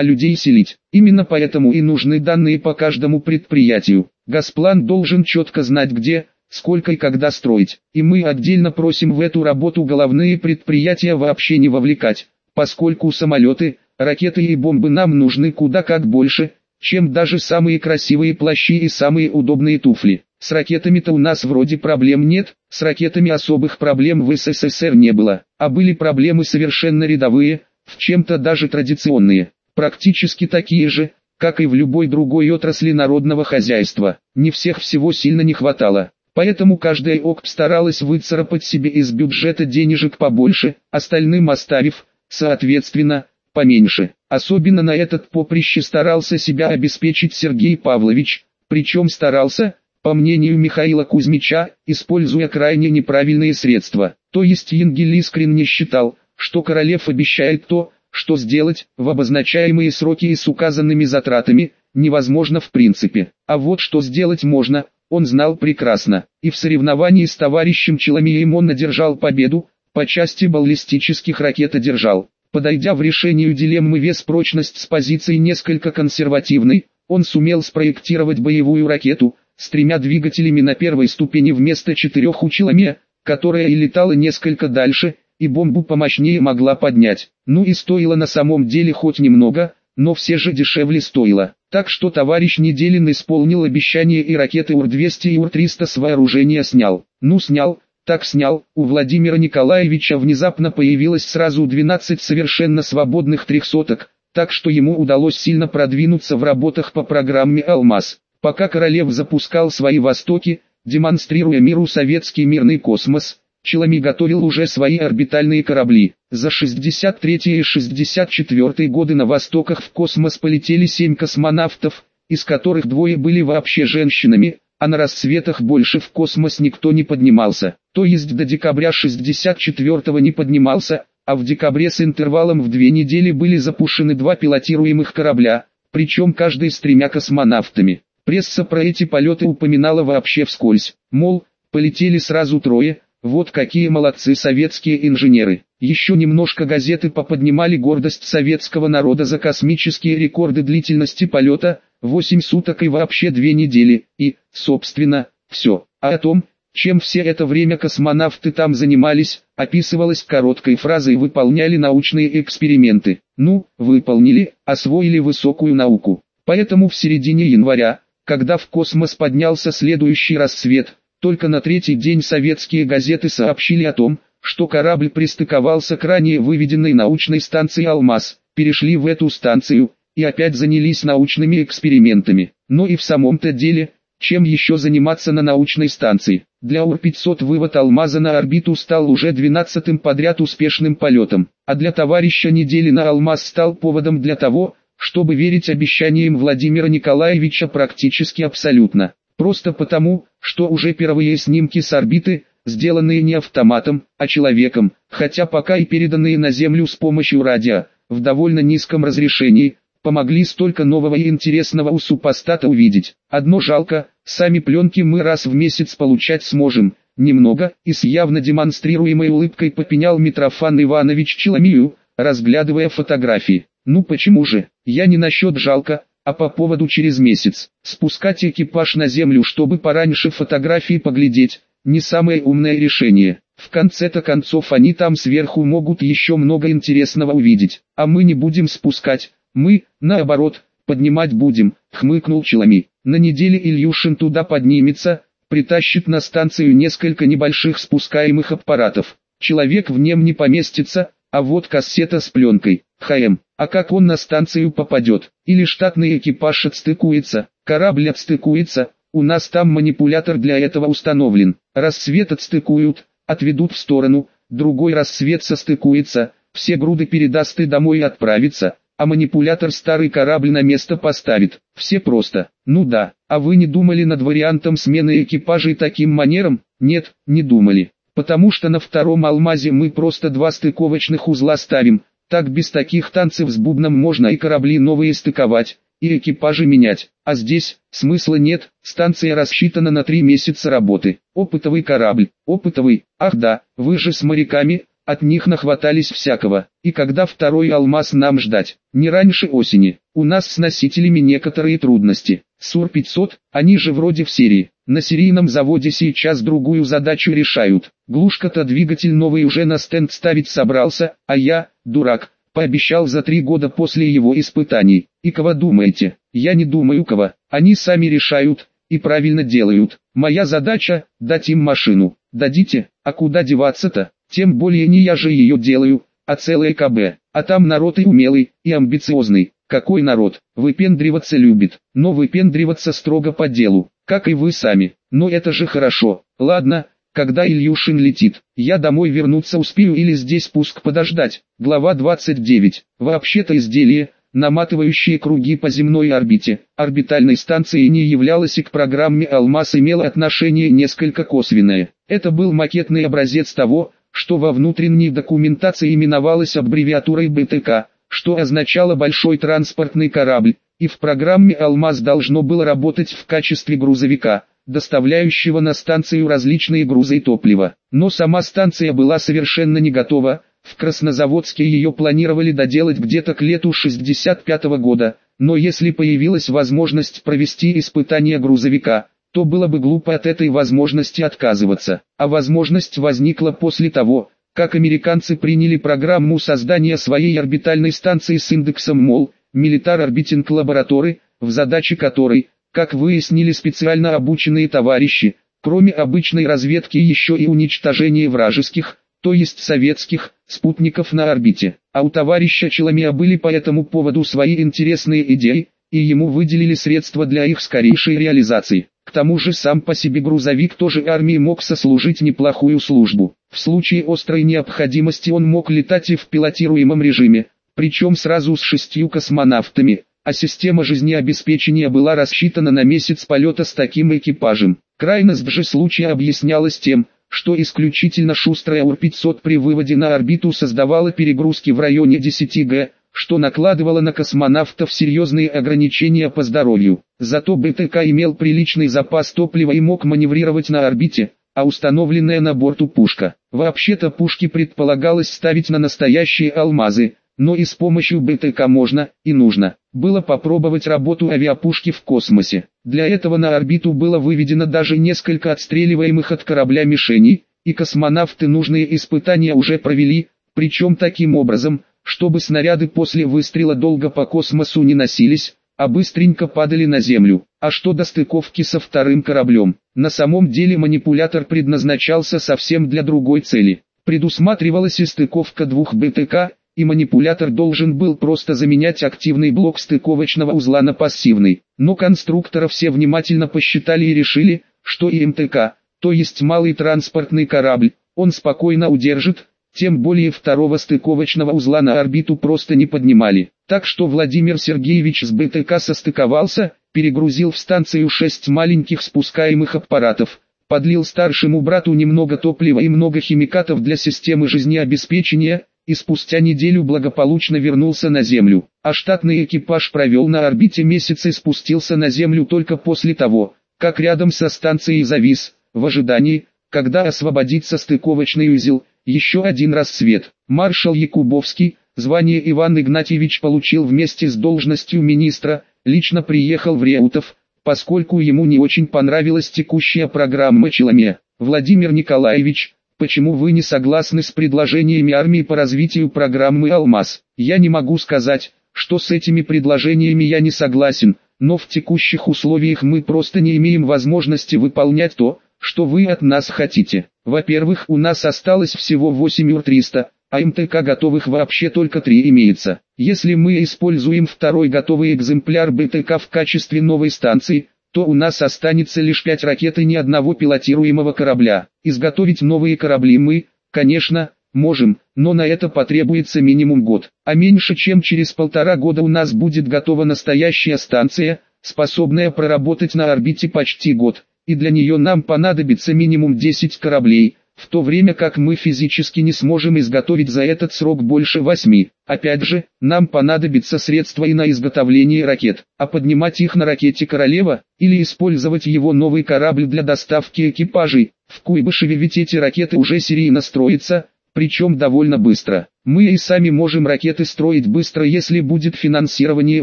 а людей селить. Именно поэтому и нужны данные по каждому предприятию. Газплан должен четко знать где, сколько и когда строить. И мы отдельно просим в эту работу головные предприятия вообще не вовлекать, поскольку самолеты, ракеты и бомбы нам нужны куда как больше, чем даже самые красивые плащи и самые удобные туфли. С ракетами-то у нас вроде проблем нет, с ракетами особых проблем в СССР не было, а были проблемы совершенно рядовые, в чем-то даже традиционные, практически такие же, как и в любой другой отрасли народного хозяйства. Не всех всего сильно не хватало. Поэтому каждая ОКП старалась выцарапать себе из бюджета денежек побольше, остальным оставив, соответственно, поменьше. Особенно на этот поприще старался себя обеспечить Сергей Павлович, причем старался, по мнению Михаила Кузьмича, используя крайне неправильные средства. То есть Енгель искренне считал, что Королев обещает то, что сделать, в обозначаемые сроки и с указанными затратами, невозможно в принципе. А вот что сделать можно, он знал прекрасно, и в соревновании с товарищем Челомеем он одержал победу, по части баллистических ракет одержал. Подойдя в решению дилеммы вес-прочность с позиции несколько консервативной, он сумел спроектировать боевую ракету, с тремя двигателями на первой ступени вместо четырех у Челоме, которая и летала несколько дальше, и бомбу помощнее могла поднять. Ну и стоило на самом деле хоть немного, но все же дешевле стоило. Так что товарищ Неделин исполнил обещание и ракеты УР-200 и УР-300 с вооружения снял. Ну снял, так снял, у Владимира Николаевича внезапно появилось сразу 12 совершенно свободных трехсоток, так что ему удалось сильно продвинуться в работах по программе «Алмаз». Пока Королев запускал свои «Востоки», демонстрируя миру советский мирный космос, Челами готовил уже свои орбитальные корабли. За 63 и 64 годы на Востоках в космос полетели 7 космонавтов, из которых двое были вообще женщинами, а на рассветах больше в космос никто не поднимался. То есть до декабря 64-го не поднимался, а в декабре с интервалом в две недели были запущены два пилотируемых корабля, причем каждый с тремя космонавтами. Пресса про эти полеты упоминала вообще вскользь, мол, полетели сразу трое, вот какие молодцы советские инженеры. Еще немножко газеты поподнимали гордость советского народа за космические рекорды длительности полета, 8 суток и вообще 2 недели, и, собственно, все. А о том, чем все это время космонавты там занимались, описывалось короткой фразой «выполняли научные эксперименты». Ну, выполнили, освоили высокую науку. Поэтому в середине января, когда в космос поднялся следующий рассвет, только на третий день советские газеты сообщили о том, что корабль пристыковался к ранее выведенной научной станции «Алмаз», перешли в эту станцию, и опять занялись научными экспериментами. Но и в самом-то деле, чем еще заниматься на научной станции? Для УР-500 вывод алмаза на орбиту стал уже 12-м подряд успешным полетом, а для товарища недели на алмаз стал поводом для того, чтобы верить обещаниям Владимира Николаевича практически абсолютно. Просто потому, что уже первые снимки с орбиты, сделанные не автоматом, а человеком, хотя пока и переданные на Землю с помощью радио, в довольно низком разрешении, помогли столько нового и интересного у супостата увидеть. Одно жалко, сами пленки мы раз в месяц получать сможем, немного, и с явно демонстрируемой улыбкой попенял Митрофан Иванович Челомию, разглядывая фотографии. Ну почему же, я не насчет жалко, а по поводу через месяц. Спускать экипаж на землю, чтобы пораньше фотографии поглядеть, не самое умное решение. В конце-то концов они там сверху могут еще много интересного увидеть, а мы не будем спускать, мы, наоборот, поднимать будем, хмыкнул Челами. На неделе Ильюшин туда поднимется, притащит на станцию несколько небольших спускаемых аппаратов. Человек в нем не поместится, а вот кассета с пленкой. ХМ. А как он на станцию попадет? Или штатный экипаж отстыкуется, корабль отстыкуется, у нас там манипулятор для этого установлен. Рассвет отстыкуют, отведут в сторону, другой рассвет состыкуется, все груды передаст и домой отправится, а манипулятор старый корабль на место поставит. Все просто. Ну да, а вы не думали над вариантом смены экипажей таким манером? Нет, не думали. Потому что на втором алмазе мы просто два стыковочных узла ставим, так без таких танцев с бубном можно и корабли новые стыковать, и экипажи менять. А здесь, смысла нет, станция рассчитана на три месяца работы. Опытовый корабль, опытовый, ах да, вы же с моряками, от них нахватались всякого. И когда второй алмаз нам ждать? Не раньше осени. У нас с носителями некоторые трудности. СУР-500, они же вроде в серии. На серийном заводе сейчас другую задачу решают. Глушка-то двигатель новый уже на стенд ставить собрался, а я, дурак, пообещал за три года после его испытаний. И кого думаете? Я не думаю кого. Они сами решают, и правильно делают. Моя задача – дать им машину. Дадите, а куда деваться-то? Тем более не я же ее делаю, а целое КБ. А там народ и умелый, и амбициозный. Какой народ? Выпендриваться любит, но выпендриваться строго по делу, как и вы сами. Но это же хорошо. Ладно, когда Ильюшин летит, я домой вернуться успею или здесь пуск подождать. Глава 29. Вообще-то изделие, наматывающее круги по земной орбите, орбитальной станции не являлось и к программе «Алмаз» имело отношение несколько косвенное. Это был макетный образец того, что во внутренней документации именовалось аббревиатурой БТК, что означало «большой транспортный корабль», и в программе «Алмаз» должно было работать в качестве грузовика, доставляющего на станцию различные грузы и топливо. Но сама станция была совершенно не готова, в Краснозаводске ее планировали доделать где-то к лету 65 -го года, но если появилась возможность провести испытание грузовика, то было бы глупо от этой возможности отказываться. А возможность возникла после того, как американцы приняли программу создания своей орбитальной станции с индексом МОЛ, Military Orbiting Laboratory, в задаче которой, как выяснили специально обученные товарищи, кроме обычной разведки еще и уничтожение вражеских, то есть советских, спутников на орбите. А у товарища Челомея были по этому поводу свои интересные идеи, и ему выделили средства для их скорейшей реализации. К тому же сам по себе грузовик тоже армии мог сослужить неплохую службу. В случае острой необходимости он мог летать и в пилотируемом режиме, причем сразу с шестью космонавтами, а система жизнеобеспечения была рассчитана на месяц полета с таким экипажем. Крайность же случая объяснялась тем, что исключительно шустрая УР-500 при выводе на орбиту создавала перегрузки в районе 10 г, что накладывало на космонавтов серьезные ограничения по здоровью. Зато БТК имел приличный запас топлива и мог маневрировать на орбите, а установленная на борту пушка. Вообще-то пушки предполагалось ставить на настоящие алмазы, но и с помощью БТК можно и нужно было попробовать работу авиапушки в космосе. Для этого на орбиту было выведено даже несколько отстреливаемых от корабля мишеней, и космонавты нужные испытания уже провели, причем таким образом, чтобы снаряды после выстрела долго по космосу не носились, а быстренько падали на Землю. А что до стыковки со вторым кораблем? На самом деле манипулятор предназначался совсем для другой цели. Предусматривалась и стыковка двух БТК, и манипулятор должен был просто заменять активный блок стыковочного узла на пассивный. Но конструкторы все внимательно посчитали и решили, что и МТК, то есть малый транспортный корабль, он спокойно удержит, тем более второго стыковочного узла на орбиту просто не поднимали. Так что Владимир Сергеевич с БТК состыковался, перегрузил в станцию шесть маленьких спускаемых аппаратов, подлил старшему брату немного топлива и много химикатов для системы жизнеобеспечения, и спустя неделю благополучно вернулся на Землю. А штатный экипаж провел на орбите месяц и спустился на Землю только после того, как рядом со станцией завис, в ожидании, когда освободится стыковочный узел, еще один рассвет. Маршал Якубовский, звание Иван Игнатьевич получил вместе с должностью министра, лично приехал в Реутов, поскольку ему не очень понравилась текущая программа Челоме. Владимир Николаевич, почему вы не согласны с предложениями армии по развитию программы «Алмаз»? Я не могу сказать, что с этими предложениями я не согласен, но в текущих условиях мы просто не имеем возможности выполнять то, что вы от нас хотите. Во-первых, у нас осталось всего 8 УР-300, а МТК готовых вообще только 3 имеется. Если мы используем второй готовый экземпляр БТК в качестве новой станции, то у нас останется лишь 5 ракет и ни одного пилотируемого корабля. Изготовить новые корабли мы, конечно, можем, но на это потребуется минимум год. А меньше чем через полтора года у нас будет готова настоящая станция, способная проработать на орбите почти год и для нее нам понадобится минимум 10 кораблей, в то время как мы физически не сможем изготовить за этот срок больше 8. Опять же, нам понадобится средства и на изготовление ракет, а поднимать их на ракете «Королева» или использовать его новый корабль для доставки экипажей. В Куйбышеве ведь эти ракеты уже серийно строятся, причем довольно быстро. Мы и сами можем ракеты строить быстро, если будет финансирование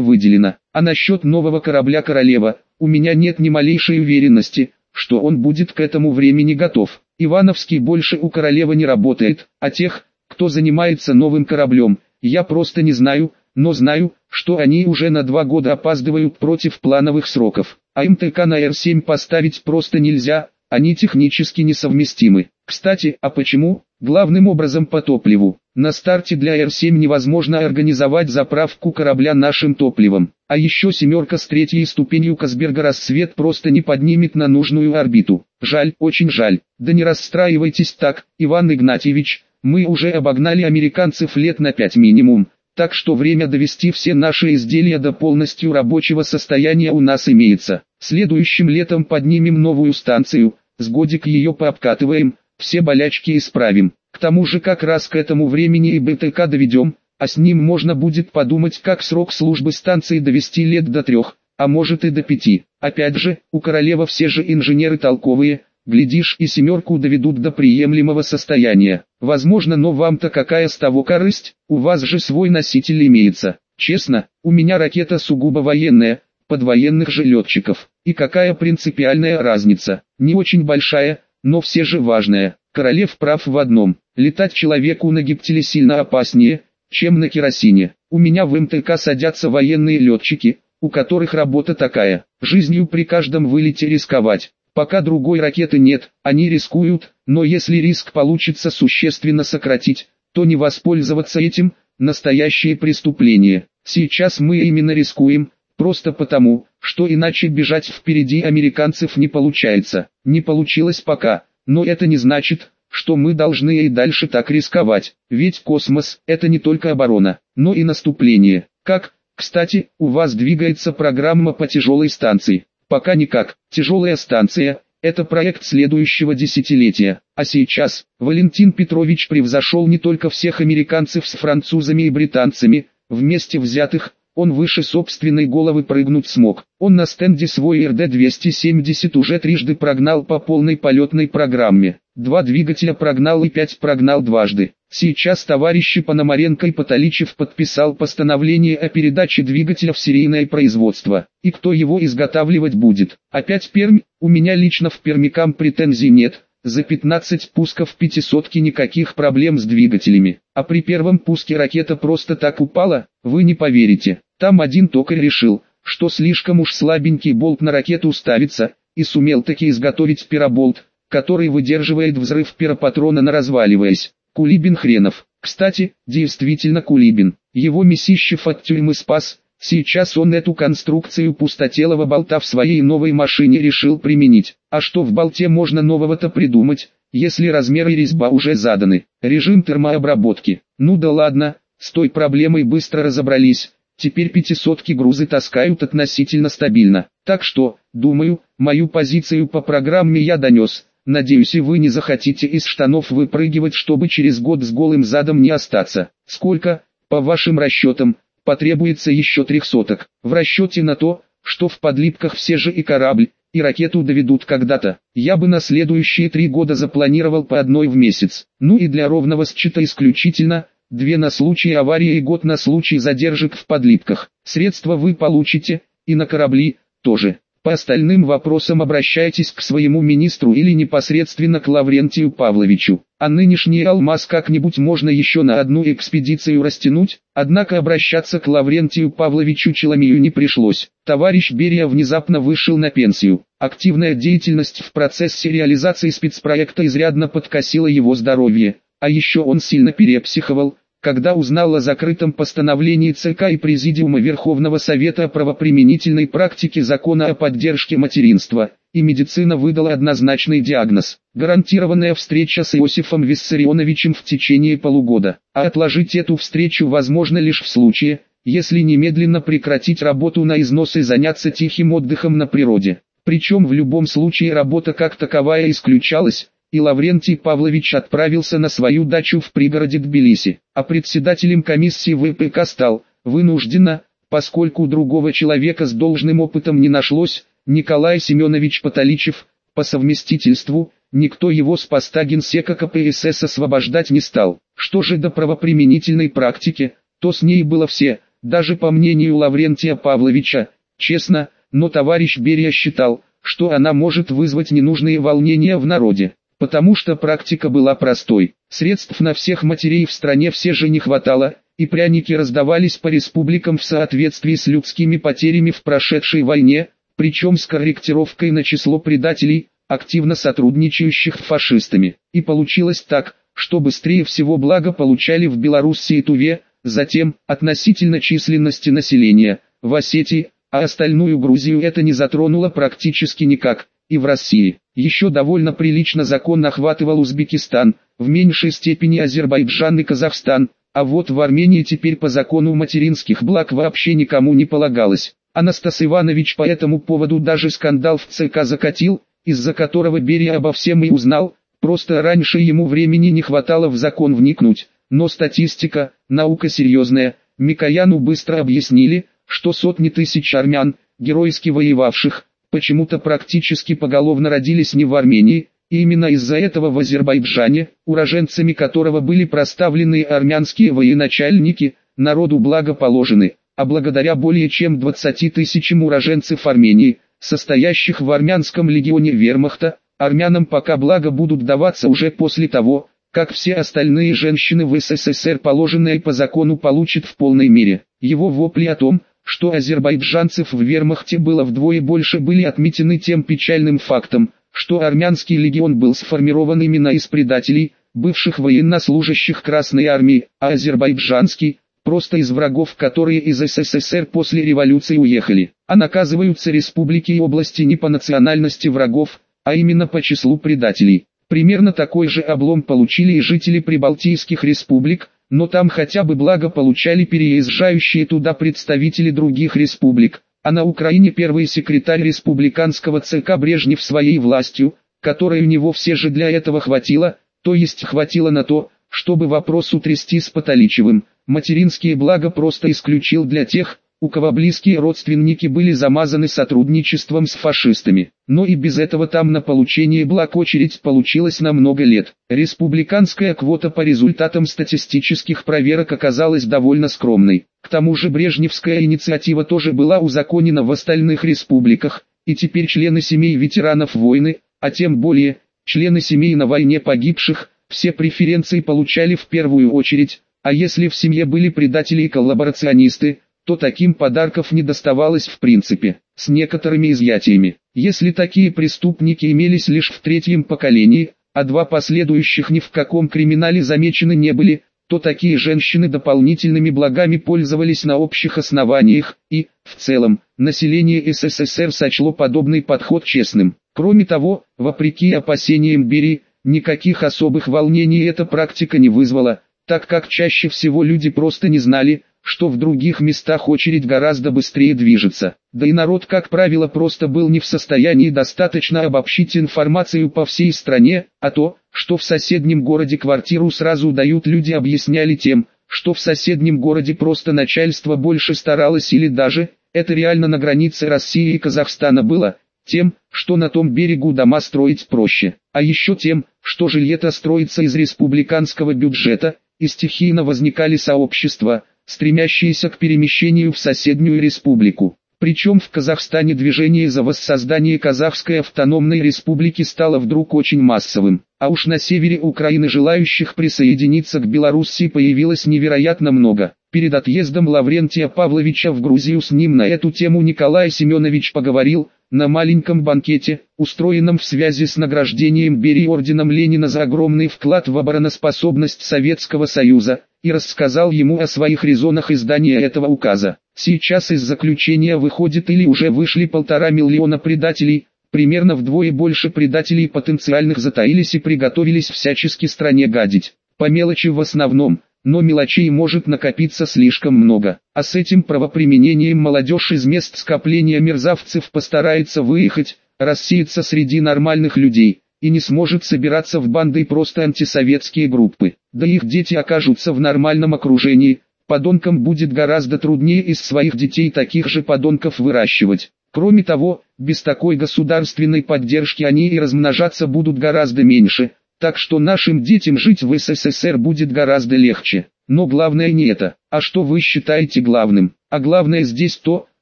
выделено. А насчет нового корабля «Королева», у меня нет ни малейшей уверенности, что он будет к этому времени готов. Ивановский больше у «Королева» не работает, а тех, кто занимается новым кораблем, я просто не знаю, но знаю, что они уже на два года опаздывают против плановых сроков. А МТК на Р-7 поставить просто нельзя, они технически несовместимы. Кстати, а почему? Главным образом по топливу. На старте для Р-7 невозможно организовать заправку корабля нашим топливом. А еще семерка с третьей ступенью Касберга рассвет просто не поднимет на нужную орбиту. Жаль, очень жаль. Да не расстраивайтесь так, Иван Игнатьевич, мы уже обогнали американцев лет на пять минимум, так что время довести все наши изделия до полностью рабочего состояния у нас имеется. Следующим летом поднимем новую станцию, с годик ее пообкатываем, все болячки исправим. К тому же как раз к этому времени и БТК доведем, а с ним можно будет подумать как срок службы станции довести лет до трех, а может и до пяти. Опять же, у королева все же инженеры толковые, Глядишь и семерку доведут до приемлемого состояния. Возможно, но вам-то какая с того корысть, у вас же свой носитель имеется. Честно, у меня ракета сугубо военная, под военных же летчиков. И какая принципиальная разница, не очень большая, но все же важная. Королев прав в одном, летать человеку на гиптиле сильно опаснее, чем на керосине. У меня в МТК садятся военные летчики, у которых работа такая, жизнью при каждом вылете рисковать. Пока другой ракеты нет, они рискуют, но если риск получится существенно сократить, то не воспользоваться этим – настоящее преступление. Сейчас мы именно рискуем, просто потому, что иначе бежать впереди американцев не получается. Не получилось пока, но это не значит, что мы должны и дальше так рисковать. Ведь космос – это не только оборона, но и наступление. Как, кстати, у вас двигается программа по тяжелой станции. Пока никак. Тяжелая станция – это проект следующего десятилетия. А сейчас, Валентин Петрович превзошел не только всех американцев с французами и британцами, вместе взятых, он выше собственной головы прыгнуть смог. Он на стенде свой РД-270 уже трижды прогнал по полной полетной программе. Два двигателя прогнал и пять прогнал дважды. Сейчас товарищи Пономаренко и Потоличев подписал постановление о передаче двигателя в серийное производство. И кто его изготавливать будет? Опять Пермь? У меня лично в Пермикам претензий нет. За 15 пусков пятисотки никаких проблем с двигателями. А при первом пуске ракета просто так упала, вы не поверите. Там один токарь решил, что слишком уж слабенький болт на ракету ставится, и сумел таки изготовить пироболт, который выдерживает взрыв пиропатрона на разваливаясь. Кулибин хренов. Кстати, действительно Кулибин. Его Месищев от тюрьмы спас. Сейчас он эту конструкцию пустотелого болта в своей новой машине решил применить. А что в болте можно нового-то придумать, если размеры резьба уже заданы? Режим термообработки. Ну да ладно, с той проблемой быстро разобрались. Теперь пятисотки грузы таскают относительно стабильно. Так что, думаю, мою позицию по программе я донес. Надеюсь и вы не захотите из штанов выпрыгивать, чтобы через год с голым задом не остаться. Сколько, по вашим расчетам, потребуется еще трехсоток. В расчете на то, что в подлипках все же и корабль, и ракету доведут когда-то. Я бы на следующие три года запланировал по одной в месяц. Ну и для ровного счета исключительно, две на случай аварии и год на случай задержек в подлипках. Средства вы получите, и на корабли, тоже. По остальным вопросам обращайтесь к своему министру или непосредственно к Лаврентию Павловичу. А нынешний алмаз как-нибудь можно еще на одну экспедицию растянуть, однако обращаться к Лаврентию Павловичу Челомию не пришлось. Товарищ Берия внезапно вышел на пенсию. Активная деятельность в процессе реализации спецпроекта изрядно подкосила его здоровье, а еще он сильно перепсиховал, когда узнал о закрытом постановлении ЦК и Президиума Верховного Совета о правоприменительной практике закона о поддержке материнства, и медицина выдала однозначный диагноз – гарантированная встреча с Иосифом Виссарионовичем в течение полугода, а отложить эту встречу возможно лишь в случае, если немедленно прекратить работу на износ и заняться тихим отдыхом на природе. Причем в любом случае работа как таковая исключалась, и Лаврентий Павлович отправился на свою дачу в пригороде Тбилиси, а председателем комиссии ВПК стал, вынужденно, поскольку другого человека с должным опытом не нашлось, Николай Семенович Потоличев, по совместительству, никто его с поста генсека КПСС освобождать не стал. Что же до правоприменительной практики, то с ней было все, даже по мнению Лаврентия Павловича, честно, но товарищ Берия считал, что она может вызвать ненужные волнения в народе, потому что практика была простой. Средств на всех матерей в стране все же не хватало, и пряники раздавались по республикам в соответствии с людскими потерями в прошедшей войне, причем с корректировкой на число предателей, активно сотрудничающих с фашистами. И получилось так, что быстрее всего благо получали в Белоруссии и Туве, затем, относительно численности населения, в Осетии, а остальную Грузию это не затронуло практически никак, и в России. Еще довольно прилично закон охватывал Узбекистан, в меньшей степени Азербайджан и Казахстан, а вот в Армении теперь по закону материнских благ вообще никому не полагалось. Анастас Иванович по этому поводу даже скандал в ЦК закатил, из-за которого Берия обо всем и узнал, просто раньше ему времени не хватало в закон вникнуть. Но статистика, наука серьезная, Микояну быстро объяснили, что сотни тысяч армян, геройски воевавших, почему-то практически поголовно родились не в Армении, и именно из-за этого в Азербайджане, уроженцами которого были проставлены армянские военачальники, народу благоположены, а благодаря более чем 20 тысячам уроженцев Армении, состоящих в армянском легионе вермахта, армянам пока благо будут даваться уже после того, как все остальные женщины в СССР положенные по закону получат в полной мере. Его вопли о том, что азербайджанцев в вермахте было вдвое больше были отметены тем печальным фактом, что армянский легион был сформирован именно из предателей, бывших военнослужащих Красной Армии, а азербайджанский – просто из врагов, которые из СССР после революции уехали. А наказываются республики и области не по национальности врагов, а именно по числу предателей. Примерно такой же облом получили и жители прибалтийских республик, но там хотя бы благо получали переезжающие туда представители других республик, а на Украине первый секретарь республиканского ЦК Брежнев своей властью, которой у него все же для этого хватило, то есть хватило на то, чтобы вопрос утрясти с Патоличевым, материнские блага просто исключил для тех, у кого близкие родственники были замазаны сотрудничеством с фашистами. Но и без этого там на получение благ очередь получилась на много лет. Республиканская квота по результатам статистических проверок оказалась довольно скромной. К тому же Брежневская инициатива тоже была узаконена в остальных республиках, и теперь члены семей ветеранов войны, а тем более, члены семей на войне погибших, все преференции получали в первую очередь, а если в семье были предатели и коллаборационисты, то таким подарков не доставалось в принципе, с некоторыми изъятиями. Если такие преступники имелись лишь в третьем поколении, а два последующих ни в каком криминале замечены не были, то такие женщины дополнительными благами пользовались на общих основаниях, и, в целом, население СССР сочло подобный подход честным. Кроме того, вопреки опасениям Бери, никаких особых волнений эта практика не вызвала, так как чаще всего люди просто не знали, что в других местах очередь гораздо быстрее движется. Да и народ, как правило, просто был не в состоянии достаточно обобщить информацию по всей стране, а то, что в соседнем городе квартиру сразу дают люди объясняли тем, что в соседнем городе просто начальство больше старалось или даже, это реально на границе России и Казахстана было, тем, что на том берегу дома строить проще, а еще тем, что жилье-то строится из республиканского бюджета, и стихийно возникали сообщества, стремящиеся к перемещению в соседнюю республику. Причем в Казахстане движение за воссоздание Казахской автономной республики стало вдруг очень массовым, а уж на севере Украины желающих присоединиться к Белоруссии появилось невероятно много. Перед отъездом Лаврентия Павловича в Грузию с ним на эту тему Николай Семенович поговорил, на маленьком банкете, устроенном в связи с награждением Берии орденом Ленина за огромный вклад в обороноспособность Советского Союза, и рассказал ему о своих резонах издания этого указа. Сейчас из заключения выходит или уже вышли полтора миллиона предателей, примерно вдвое больше предателей потенциальных затаились и приготовились всячески стране гадить. По мелочи в основном, но мелочей может накопиться слишком много. А с этим правоприменением молодежь из мест скопления мерзавцев постарается выехать, рассеяться среди нормальных людей, и не сможет собираться в банды просто антисоветские группы. Да их дети окажутся в нормальном окружении, подонкам будет гораздо труднее из своих детей таких же подонков выращивать. Кроме того, без такой государственной поддержки они и размножаться будут гораздо меньше, так что нашим детям жить в СССР будет гораздо легче. Но главное не это, а что вы считаете главным. А главное здесь то,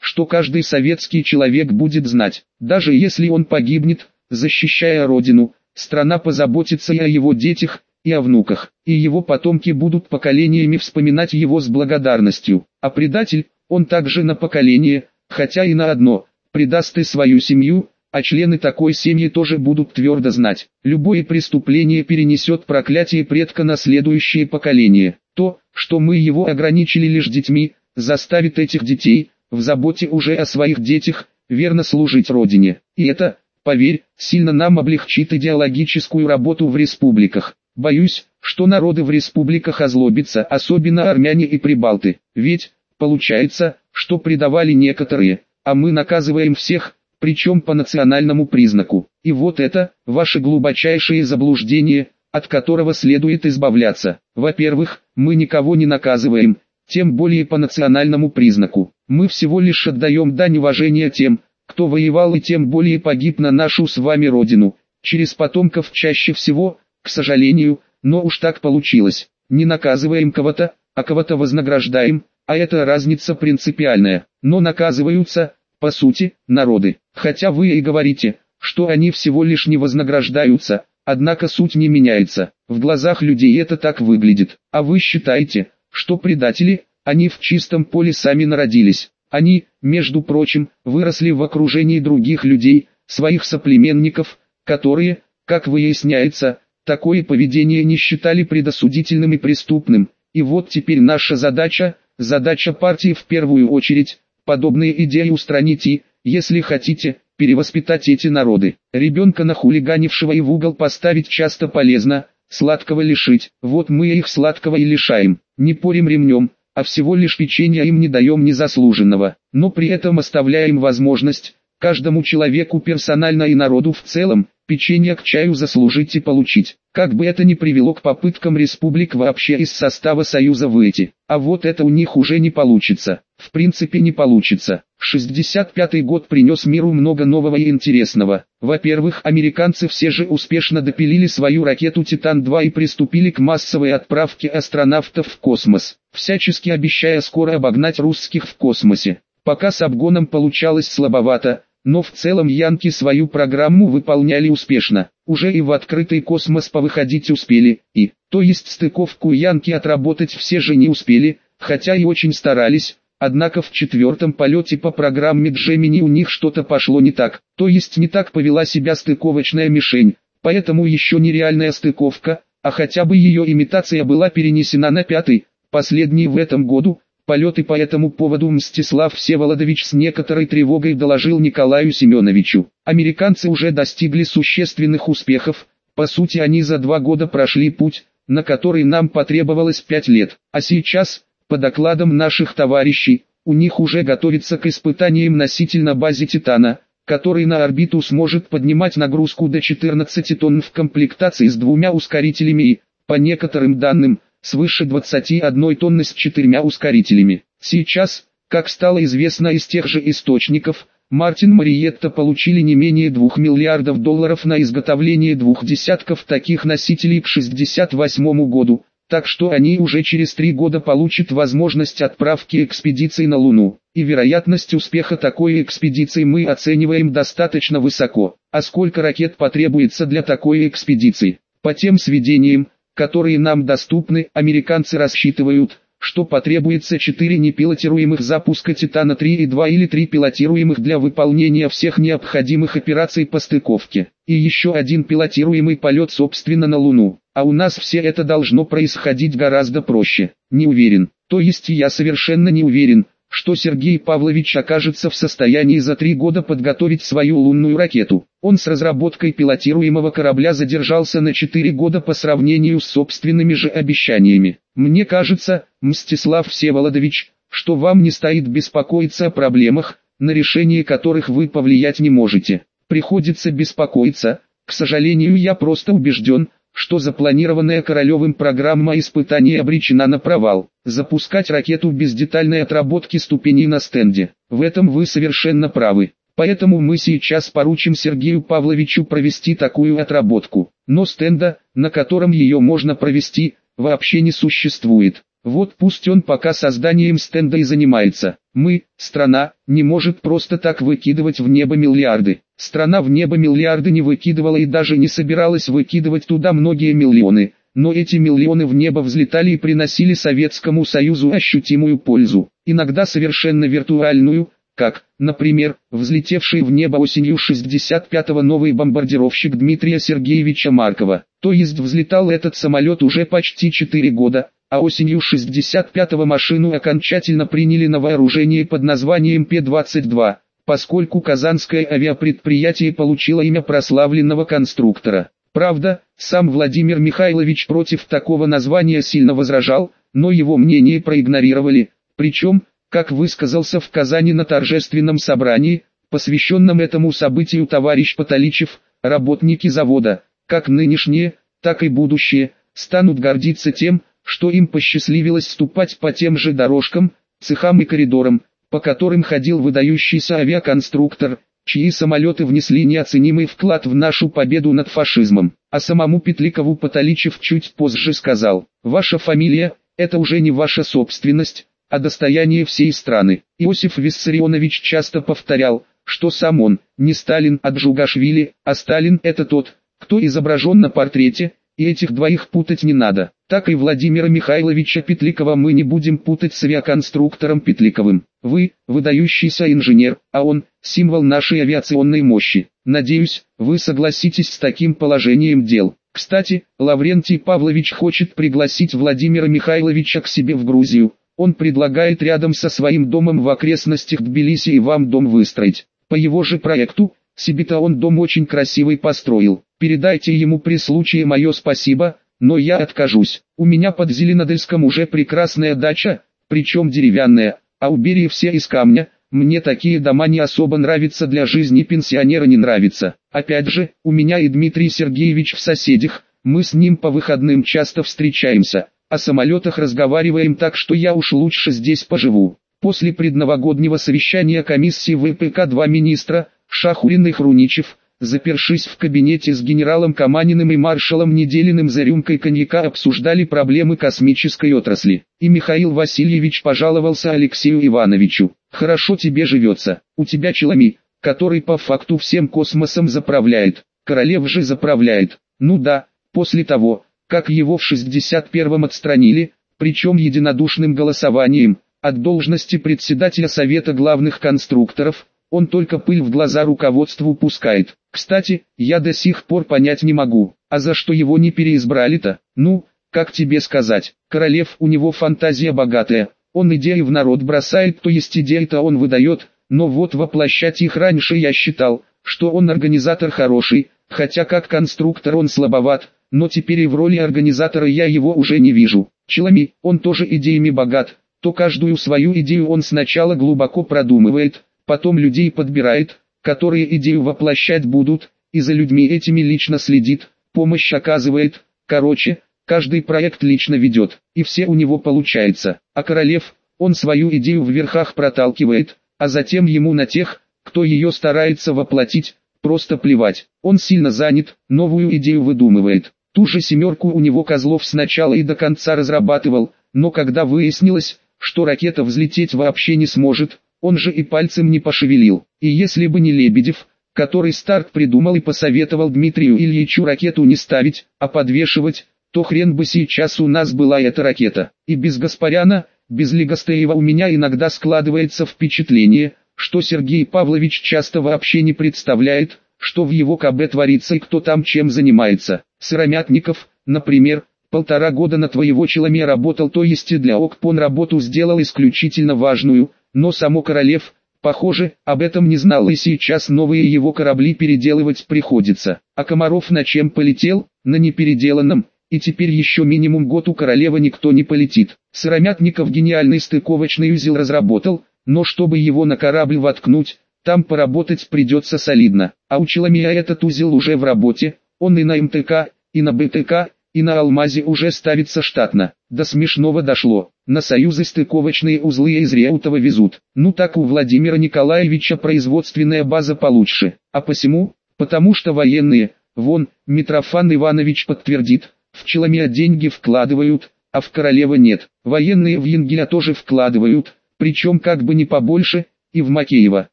что каждый советский человек будет знать, даже если он погибнет, защищая родину, страна позаботится и о его детях, и о внуках, и его потомки будут поколениями вспоминать его с благодарностью. А предатель, он также на поколение, хотя и на одно, предаст и свою семью, а члены такой семьи тоже будут твердо знать, любое преступление перенесет проклятие предка на следующее поколение. То, что мы его ограничили лишь детьми, заставит этих детей, в заботе уже о своих детях, верно служить Родине. И это, поверь, сильно нам облегчит идеологическую работу в республиках. Боюсь, что народы в республиках озлобятся, особенно армяне и прибалты. Ведь, получается, что предавали некоторые, а мы наказываем всех, причем по национальному признаку. И вот это, ваше глубочайшее заблуждение, от которого следует избавляться. Во-первых, мы никого не наказываем, тем более по национальному признаку. Мы всего лишь отдаем дань уважения тем, кто воевал и тем более погиб на нашу с вами родину, через потомков чаще всего, к сожалению, но уж так получилось. Не наказываем кого-то, а кого-то вознаграждаем, а это разница принципиальная. Но наказываются, по сути, народы. Хотя вы и говорите, что они всего лишь не вознаграждаются, однако суть не меняется. В глазах людей это так выглядит. А вы считаете, что предатели, они в чистом поле сами народились. Они, между прочим, выросли в окружении других людей, своих соплеменников, которые, как выясняется, такое поведение не считали предосудительным и преступным. И вот теперь наша задача, задача партии в первую очередь, подобные идеи устранить и, если хотите, перевоспитать эти народы. Ребенка нахулиганившего и в угол поставить часто полезно, сладкого лишить. Вот мы их сладкого и лишаем. Не порим ремнем, а всего лишь печенья им не даем незаслуженного. Но при этом оставляем возможность, каждому человеку персонально и народу в целом, печенье к чаю заслужить и получить. Как бы это ни привело к попыткам республик вообще из состава Союза выйти. А вот это у них уже не получится. В принципе не получится. 65 год принес миру много нового и интересного. Во-первых, американцы все же успешно допилили свою ракету «Титан-2» и приступили к массовой отправке астронавтов в космос, всячески обещая скоро обогнать русских в космосе. Пока с обгоном получалось слабовато, но в целом янки свою программу выполняли успешно. Уже и в открытый космос повыходить успели, и, то есть стыковку янки отработать все же не успели, хотя и очень старались, однако в четвертом полете по программе Джемини у них что-то пошло не так, то есть не так повела себя стыковочная мишень, поэтому еще нереальная стыковка, а хотя бы ее имитация была перенесена на пятый, последний в этом году, полеты по этому поводу Мстислав Всеволодович с некоторой тревогой доложил Николаю Семеновичу. Американцы уже достигли существенных успехов, по сути они за два года прошли путь, на который нам потребовалось пять лет. А сейчас, по докладам наших товарищей, у них уже готовится к испытаниям носитель на базе Титана, который на орбиту сможет поднимать нагрузку до 14 тонн в комплектации с двумя ускорителями и, по некоторым данным, свыше 21 тонны с четырьмя ускорителями. Сейчас, как стало известно из тех же источников, Мартин Мариетта получили не менее 2 миллиардов долларов на изготовление двух десятков таких носителей к 68 году, так что они уже через три года получат возможность отправки экспедиции на Луну. И вероятность успеха такой экспедиции мы оцениваем достаточно высоко. А сколько ракет потребуется для такой экспедиции? По тем сведениям, которые нам доступны, американцы рассчитывают, что потребуется 4 непилотируемых запуска Титана-3 и 2 или 3 пилотируемых для выполнения всех необходимых операций по стыковке, и еще один пилотируемый полет собственно на Луну. А у нас все это должно происходить гораздо проще. Не уверен, то есть я совершенно не уверен, что Сергей Павлович окажется в состоянии за три года подготовить свою лунную ракету. Он с разработкой пилотируемого корабля задержался на четыре года по сравнению с собственными же обещаниями. Мне кажется, Мстислав Всеволодович, что вам не стоит беспокоиться о проблемах, на решение которых вы повлиять не можете. Приходится беспокоиться, к сожалению я просто убежден, что запланированная Королевым программа испытаний обречена на провал. Запускать ракету без детальной отработки ступеней на стенде. В этом вы совершенно правы. Поэтому мы сейчас поручим Сергею Павловичу провести такую отработку. Но стенда, на котором ее можно провести, вообще не существует. Вот пусть он пока созданием стенда и занимается. Мы, страна, не может просто так выкидывать в небо миллиарды. Страна в небо миллиарды не выкидывала и даже не собиралась выкидывать туда многие миллионы. Но эти миллионы в небо взлетали и приносили Советскому Союзу ощутимую пользу. Иногда совершенно виртуальную, как, например, взлетевший в небо осенью 65-го новый бомбардировщик Дмитрия Сергеевича Маркова. То есть взлетал этот самолет уже почти 4 года, а осенью 65-го машину окончательно приняли на вооружение под названием П-22, поскольку Казанское авиапредприятие получило имя прославленного конструктора. Правда, сам Владимир Михайлович против такого названия сильно возражал, но его мнение проигнорировали, причем, как высказался в Казани на торжественном собрании, посвященном этому событию товарищ Потоличев, работники завода, как нынешние, так и будущие, станут гордиться тем, что им посчастливилось ступать по тем же дорожкам, цехам и коридорам, по которым ходил выдающийся авиаконструктор, чьи самолеты внесли неоценимый вклад в нашу победу над фашизмом. А самому Петликову Потоличев чуть позже сказал, «Ваша фамилия – это уже не ваша собственность, а достояние всей страны. Иосиф Виссарионович часто повторял, что сам он, не Сталин а Джугашвили, а Сталин это тот, кто изображен на портрете, и этих двоих путать не надо. Так и Владимира Михайловича Петликова мы не будем путать с авиаконструктором Петликовым. Вы, выдающийся инженер, а он, символ нашей авиационной мощи. Надеюсь, вы согласитесь с таким положением дел. Кстати, Лаврентий Павлович хочет пригласить Владимира Михайловича к себе в Грузию, он предлагает рядом со своим домом в окрестностях Тбилиси и вам дом выстроить. По его же проекту, себе-то он дом очень красивый построил. Передайте ему при случае мое спасибо, но я откажусь. У меня под Зеленодольском уже прекрасная дача, причем деревянная, а у Берии все из камня. Мне такие дома не особо нравятся для жизни пенсионера не нравится. Опять же, у меня и Дмитрий Сергеевич в соседях, мы с ним по выходным часто встречаемся. О самолетах разговариваем так, что я уж лучше здесь поживу. После предновогоднего совещания комиссии ВПК два министра, Шахурин и Хруничев, запершись в кабинете с генералом Каманиным и маршалом Неделиным за рюмкой коньяка обсуждали проблемы космической отрасли. И Михаил Васильевич пожаловался Алексею Ивановичу. «Хорошо тебе живется, у тебя Челами, который по факту всем космосом заправляет, Королев же заправляет. Ну да, после того, как его в 61-м отстранили, причем единодушным голосованием, от должности председателя Совета главных конструкторов, он только пыль в глаза руководству пускает. Кстати, я до сих пор понять не могу, а за что его не переизбрали-то? Ну, как тебе сказать, Королев у него фантазия богатая, он идеи в народ бросает, то есть идеи-то он выдает, но вот воплощать их раньше я считал, что он организатор хороший, хотя как конструктор он слабоват, но теперь и в роли организатора я его уже не вижу. Челами, он тоже идеями богат, то каждую свою идею он сначала глубоко продумывает, потом людей подбирает, которые идею воплощать будут, и за людьми этими лично следит, помощь оказывает, короче, каждый проект лично ведет, и все у него получается, а Королев, он свою идею в верхах проталкивает, а затем ему на тех, кто ее старается воплотить, просто плевать, он сильно занят, новую идею выдумывает. Ту же семерку у него Козлов сначала и до конца разрабатывал, но когда выяснилось, что ракета взлететь вообще не сможет, он же и пальцем не пошевелил. И если бы не Лебедев, который старт придумал и посоветовал Дмитрию Ильичу ракету не ставить, а подвешивать, то хрен бы сейчас у нас была эта ракета. И без Гаспаряна, без Легостеева у меня иногда складывается впечатление, что Сергей Павлович часто вообще не представляет, что в его КБ творится и кто там чем занимается. Сыромятников, например, полтора года на твоего челоме работал, то есть для ОКПОН работу сделал исключительно важную, но само Королев, похоже, об этом не знал и сейчас новые его корабли переделывать приходится. А Комаров на чем полетел? На непеределанном, и теперь еще минимум год у Королева никто не полетит. Сыромятников гениальный стыковочный узел разработал, но чтобы его на корабль воткнуть, там поработать придется солидно. А у Челомия этот узел уже в работе, он и на МТК, и на БТК, и на Алмазе уже ставится штатно. До смешного дошло. На союзы стыковочные узлы из Реутова везут. Ну так у Владимира Николаевича производственная база получше. А посему, потому что военные, вон, Митрофан Иванович подтвердит, в Челомия деньги вкладывают, а в Королева нет. Военные в Янгеля тоже вкладывают, причем как бы не побольше, и в Макеева.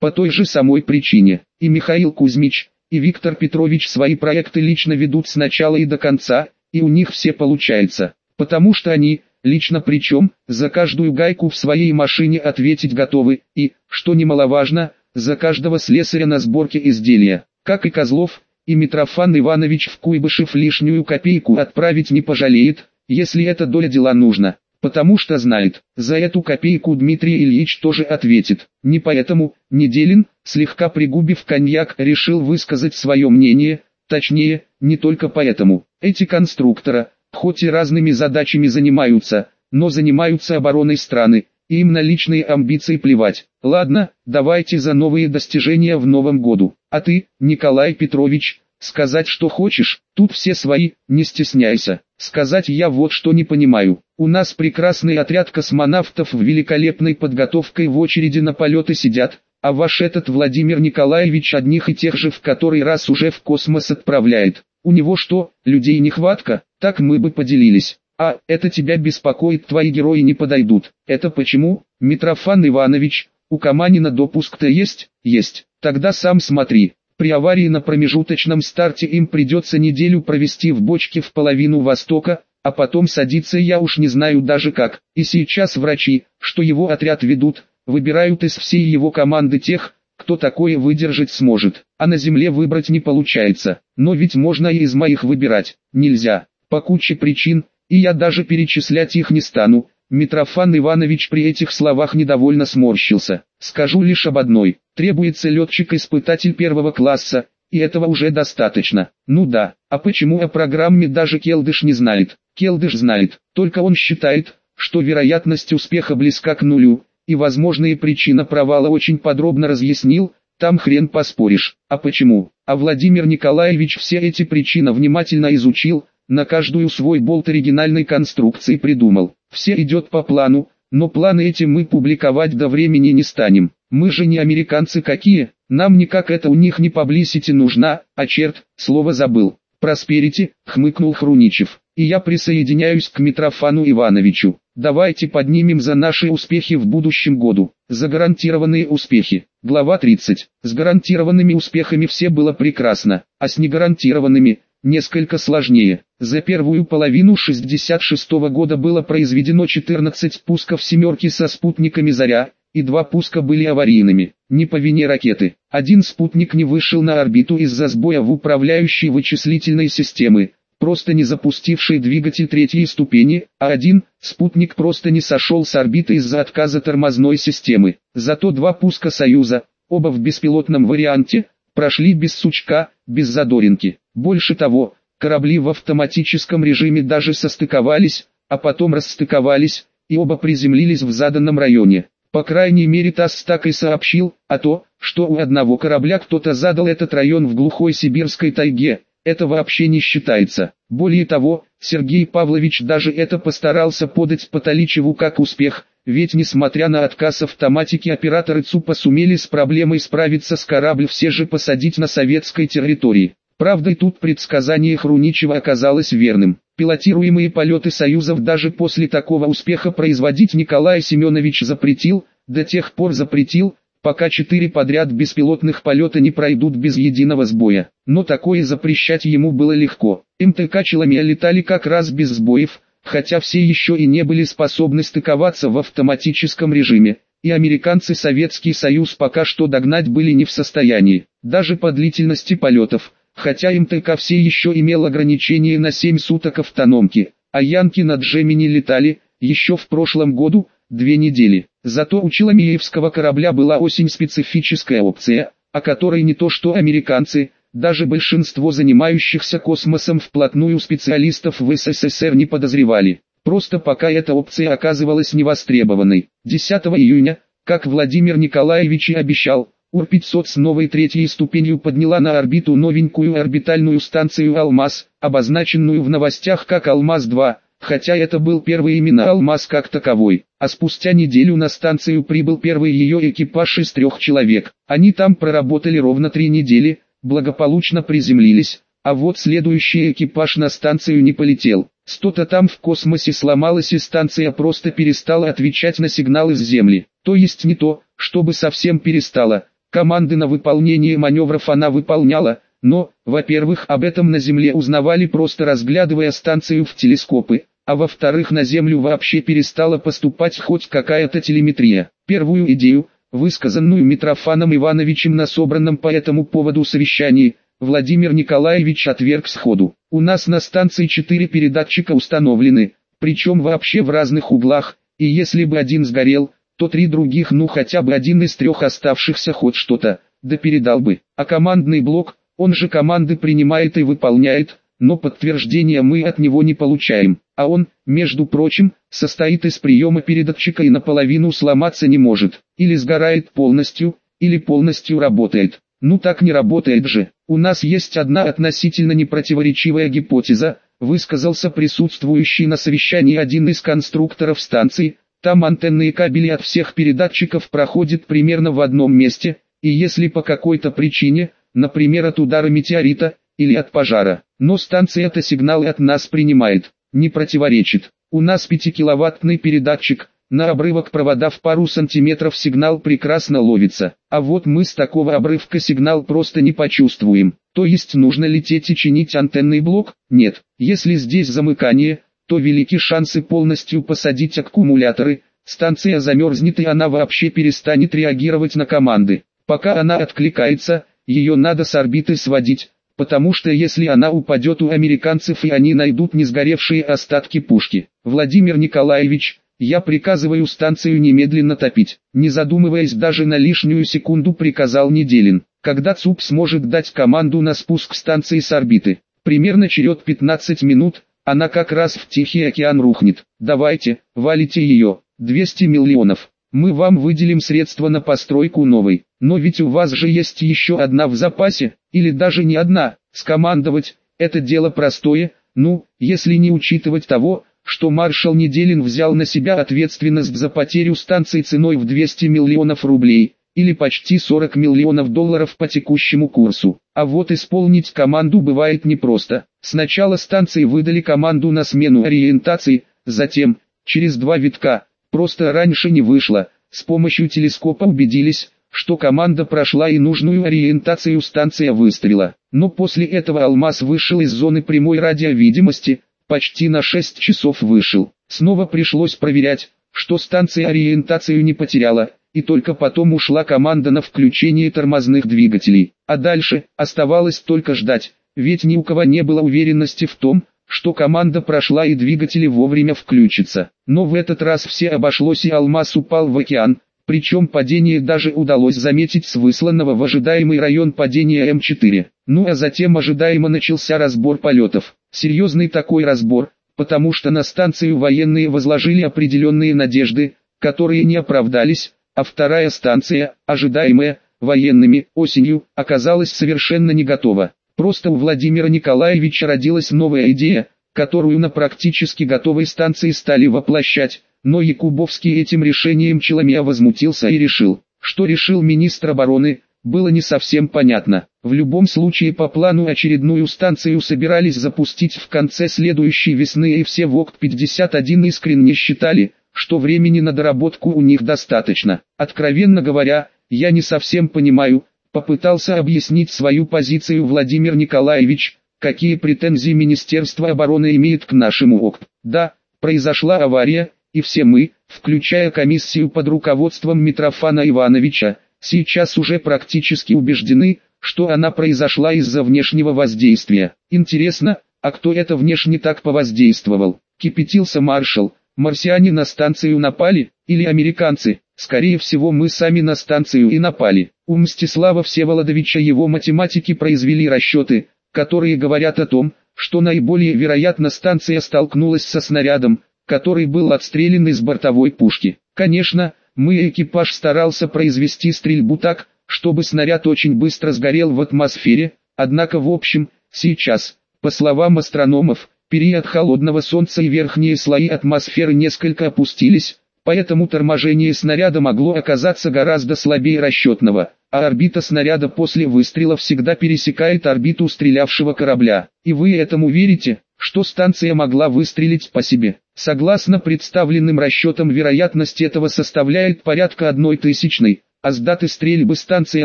По той же самой причине. И Михаил Кузьмич, и Виктор Петрович свои проекты лично ведут с начала и до конца, и у них все получается. Потому что они, лично причем, за каждую гайку в своей машине ответить готовы, и, что немаловажно, за каждого слесаря на сборке изделия. Как и Козлов, и Митрофан Иванович в Куйбышев лишнюю копейку отправить не пожалеет, если это доля дела нужно. Потому что знает, за эту копейку Дмитрий Ильич тоже ответит. Не поэтому, Неделин, слегка пригубив коньяк, решил высказать свое мнение, точнее, не только поэтому. Эти конструктора, хоть и разными задачами занимаются, но занимаются обороной страны, и им на личные амбиции плевать. Ладно, давайте за новые достижения в новом году. А ты, Николай Петрович, сказать что хочешь, тут все свои, не стесняйся. Сказать я вот что не понимаю. У нас прекрасный отряд космонавтов в великолепной подготовкой в очереди на полеты сидят, а ваш этот Владимир Николаевич одних и тех же в который раз уже в космос отправляет. У него что, людей нехватка? Так мы бы поделились. А, это тебя беспокоит, твои герои не подойдут. Это почему? Митрофан Иванович, у Каманина допуск-то есть? Есть. Тогда сам смотри. При аварии на промежуточном старте им придется неделю провести в бочке в половину Востока, а потом садиться я уж не знаю даже как. И сейчас врачи, что его отряд ведут, выбирают из всей его команды тех, кто такое выдержать сможет. А на земле выбрать не получается. Но ведь можно и из моих выбирать. Нельзя. По куче причин, и я даже перечислять их не стану. Митрофан Иванович при этих словах недовольно сморщился. Скажу лишь об одной. Требуется летчик-испытатель первого класса, и этого уже достаточно. Ну да, а почему о программе даже Келдыш не знает? Келдыш знает, только он считает, что вероятность успеха близка к нулю, и возможные причины провала очень подробно разъяснил, там хрен поспоришь. А почему? А Владимир Николаевич все эти причины внимательно изучил, на каждую свой болт оригинальной конструкции придумал. Все идет по плану, но планы эти мы публиковать до времени не станем. Мы же не американцы какие, нам никак это у них не паблисити нужна, а черт, слово забыл. Просперите, хмыкнул Хруничев. И я присоединяюсь к Митрофану Ивановичу. Давайте поднимем за наши успехи в будущем году. За гарантированные успехи. Глава 30. С гарантированными успехами все было прекрасно, а с негарантированными, несколько сложнее. За первую половину 66 -го года было произведено 14 пусков «семерки» со спутниками «Заря», и два пуска были аварийными, не по вине ракеты. Один спутник не вышел на орбиту из-за сбоя в управляющей вычислительной системы, просто не запустивший двигатель третьей ступени, а один, спутник просто не сошел с орбиты из-за отказа тормозной системы. Зато два пуска «Союза», оба в беспилотном варианте, прошли без сучка, без задоринки. Больше того, корабли в автоматическом режиме даже состыковались, а потом расстыковались, и оба приземлились в заданном районе. По крайней мере ТАСС так и сообщил, а то, что у одного корабля кто-то задал этот район в глухой сибирской тайге, это вообще не считается. Более того, Сергей Павлович даже это постарался подать Потоличеву как успех, ведь несмотря на отказ автоматики операторы ЦУПа сумели с проблемой справиться с корабль все же посадить на советской территории. Правда и тут предсказание Хруничева оказалось верным. Пилотируемые полеты Союзов даже после такого успеха производить Николай Семенович запретил, до тех пор запретил, пока четыре подряд беспилотных полета не пройдут без единого сбоя. Но такое запрещать ему было легко. МТК Челомия летали как раз без сбоев, хотя все еще и не были способны стыковаться в автоматическом режиме, и американцы Советский Союз пока что догнать были не в состоянии, даже по длительности полетов, хотя МТК все еще имел ограничение на 7 суток автономки, а Янки над Джемини летали, еще в прошлом году, две недели. Зато у Челомеевского корабля была очень специфическая опция, о которой не то что американцы, даже большинство занимающихся космосом вплотную специалистов в СССР не подозревали. Просто пока эта опция оказывалась невостребованной. 10 июня, как Владимир Николаевич и обещал, Ур-500 с новой третьей ступенью подняла на орбиту новенькую орбитальную станцию «Алмаз», обозначенную в новостях как «Алмаз-2», хотя это был первый именно «Алмаз» как таковой. А спустя неделю на станцию прибыл первый ее экипаж из трех человек. Они там проработали ровно три недели, благополучно приземлились, а вот следующий экипаж на станцию не полетел. Что-то там в космосе сломалось и станция просто перестала отвечать на сигналы с Земли. То есть не то, чтобы совсем перестала. Команды на выполнение маневров она выполняла, но, во-первых, об этом на Земле узнавали просто разглядывая станцию в телескопы, а во-вторых, на Землю вообще перестала поступать хоть какая-то телеметрия. Первую идею, высказанную Митрофаном Ивановичем на собранном по этому поводу совещании, Владимир Николаевич отверг сходу. У нас на станции четыре передатчика установлены, причем вообще в разных углах, и если бы один сгорел, то три других ну хотя бы один из трех оставшихся хоть что-то, да передал бы. А командный блок, он же команды принимает и выполняет, но подтверждения мы от него не получаем. А он, между прочим, состоит из приема передатчика и наполовину сломаться не может. Или сгорает полностью, или полностью работает. Ну так не работает же. У нас есть одна относительно непротиворечивая гипотеза, высказался присутствующий на совещании один из конструкторов станции. Там антенные кабели от всех передатчиков проходят примерно в одном месте, и если по какой-то причине, например от удара метеорита, или от пожара, но станция это сигналы от нас принимает, не противоречит. У нас 5-киловаттный передатчик, на обрывок провода в пару сантиметров сигнал прекрасно ловится, а вот мы с такого обрывка сигнал просто не почувствуем. То есть нужно лететь и чинить антенный блок? Нет. Если здесь замыкание, то велики шансы полностью посадить аккумуляторы, станция замерзнет и она вообще перестанет реагировать на команды. Пока она откликается, ее надо с орбиты сводить, потому что если она упадет у американцев и они найдут не сгоревшие остатки пушки. Владимир Николаевич, я приказываю станцию немедленно топить. Не задумываясь даже на лишнюю секунду приказал Неделин. Когда ЦУП сможет дать команду на спуск станции с орбиты? Примерно черед 15 минут, она как раз в Тихий океан рухнет. Давайте, валите ее. 200 миллионов. Мы вам выделим средства на постройку новой. Но ведь у вас же есть еще одна в запасе, или даже не одна. Скомандовать, это дело простое, ну, если не учитывать того, что маршал Неделин взял на себя ответственность за потерю станции ценой в 200 миллионов рублей, или почти 40 миллионов долларов по текущему курсу. А вот исполнить команду бывает непросто. Сначала станции выдали команду на смену ориентации, затем, через два витка, просто раньше не вышло, с помощью телескопа убедились, что команда прошла и нужную ориентацию станция выстрела. Но после этого «Алмаз» вышел из зоны прямой радиовидимости, почти на 6 часов вышел. Снова пришлось проверять, что станция ориентацию не потеряла, и только потом ушла команда на включение тормозных двигателей. А дальше, оставалось только ждать, ведь ни у кого не было уверенности в том, что команда прошла и двигатели вовремя включатся. Но в этот раз все обошлось и алмаз упал в океан, причем падение даже удалось заметить с высланного в ожидаемый район падения М4. Ну а затем ожидаемо начался разбор полетов. Серьезный такой разбор, потому что на станцию военные возложили определенные надежды, которые не оправдались, а вторая станция, ожидаемая, военными, осенью, оказалась совершенно не готова. Просто у Владимира Николаевича родилась новая идея, которую на практически готовой станции стали воплощать, но Якубовский этим решением Челомея возмутился и решил, что решил министр обороны, было не совсем понятно. В любом случае по плану очередную станцию собирались запустить в конце следующей весны и все в ОКТ-51 искренне считали, что времени на доработку у них достаточно. Откровенно говоря, я не совсем понимаю, попытался объяснить свою позицию Владимир Николаевич, какие претензии Министерство обороны имеет к нашему ОКТ. Да, произошла авария, и все мы, включая комиссию под руководством Митрофана Ивановича, сейчас уже практически убеждены, что она произошла из-за внешнего воздействия. Интересно, а кто это внешне так повоздействовал? Кипятился маршал, марсиане на станцию напали, или американцы? Скорее всего мы сами на станцию и напали. У Мстислава Всеволодовича его математики произвели расчеты, которые говорят о том, что наиболее вероятно станция столкнулась со снарядом, который был отстрелян из бортовой пушки. Конечно, мы экипаж старался произвести стрельбу так, чтобы снаряд очень быстро сгорел в атмосфере, однако в общем, сейчас, по словам астрономов, период холодного солнца и верхние слои атмосферы несколько опустились, поэтому торможение снаряда могло оказаться гораздо слабее расчетного, а орбита снаряда после выстрела всегда пересекает орбиту стрелявшего корабля. И вы этому верите, что станция могла выстрелить по себе? Согласно представленным расчетам вероятность этого составляет порядка одной тысячной, а с даты стрельбы станция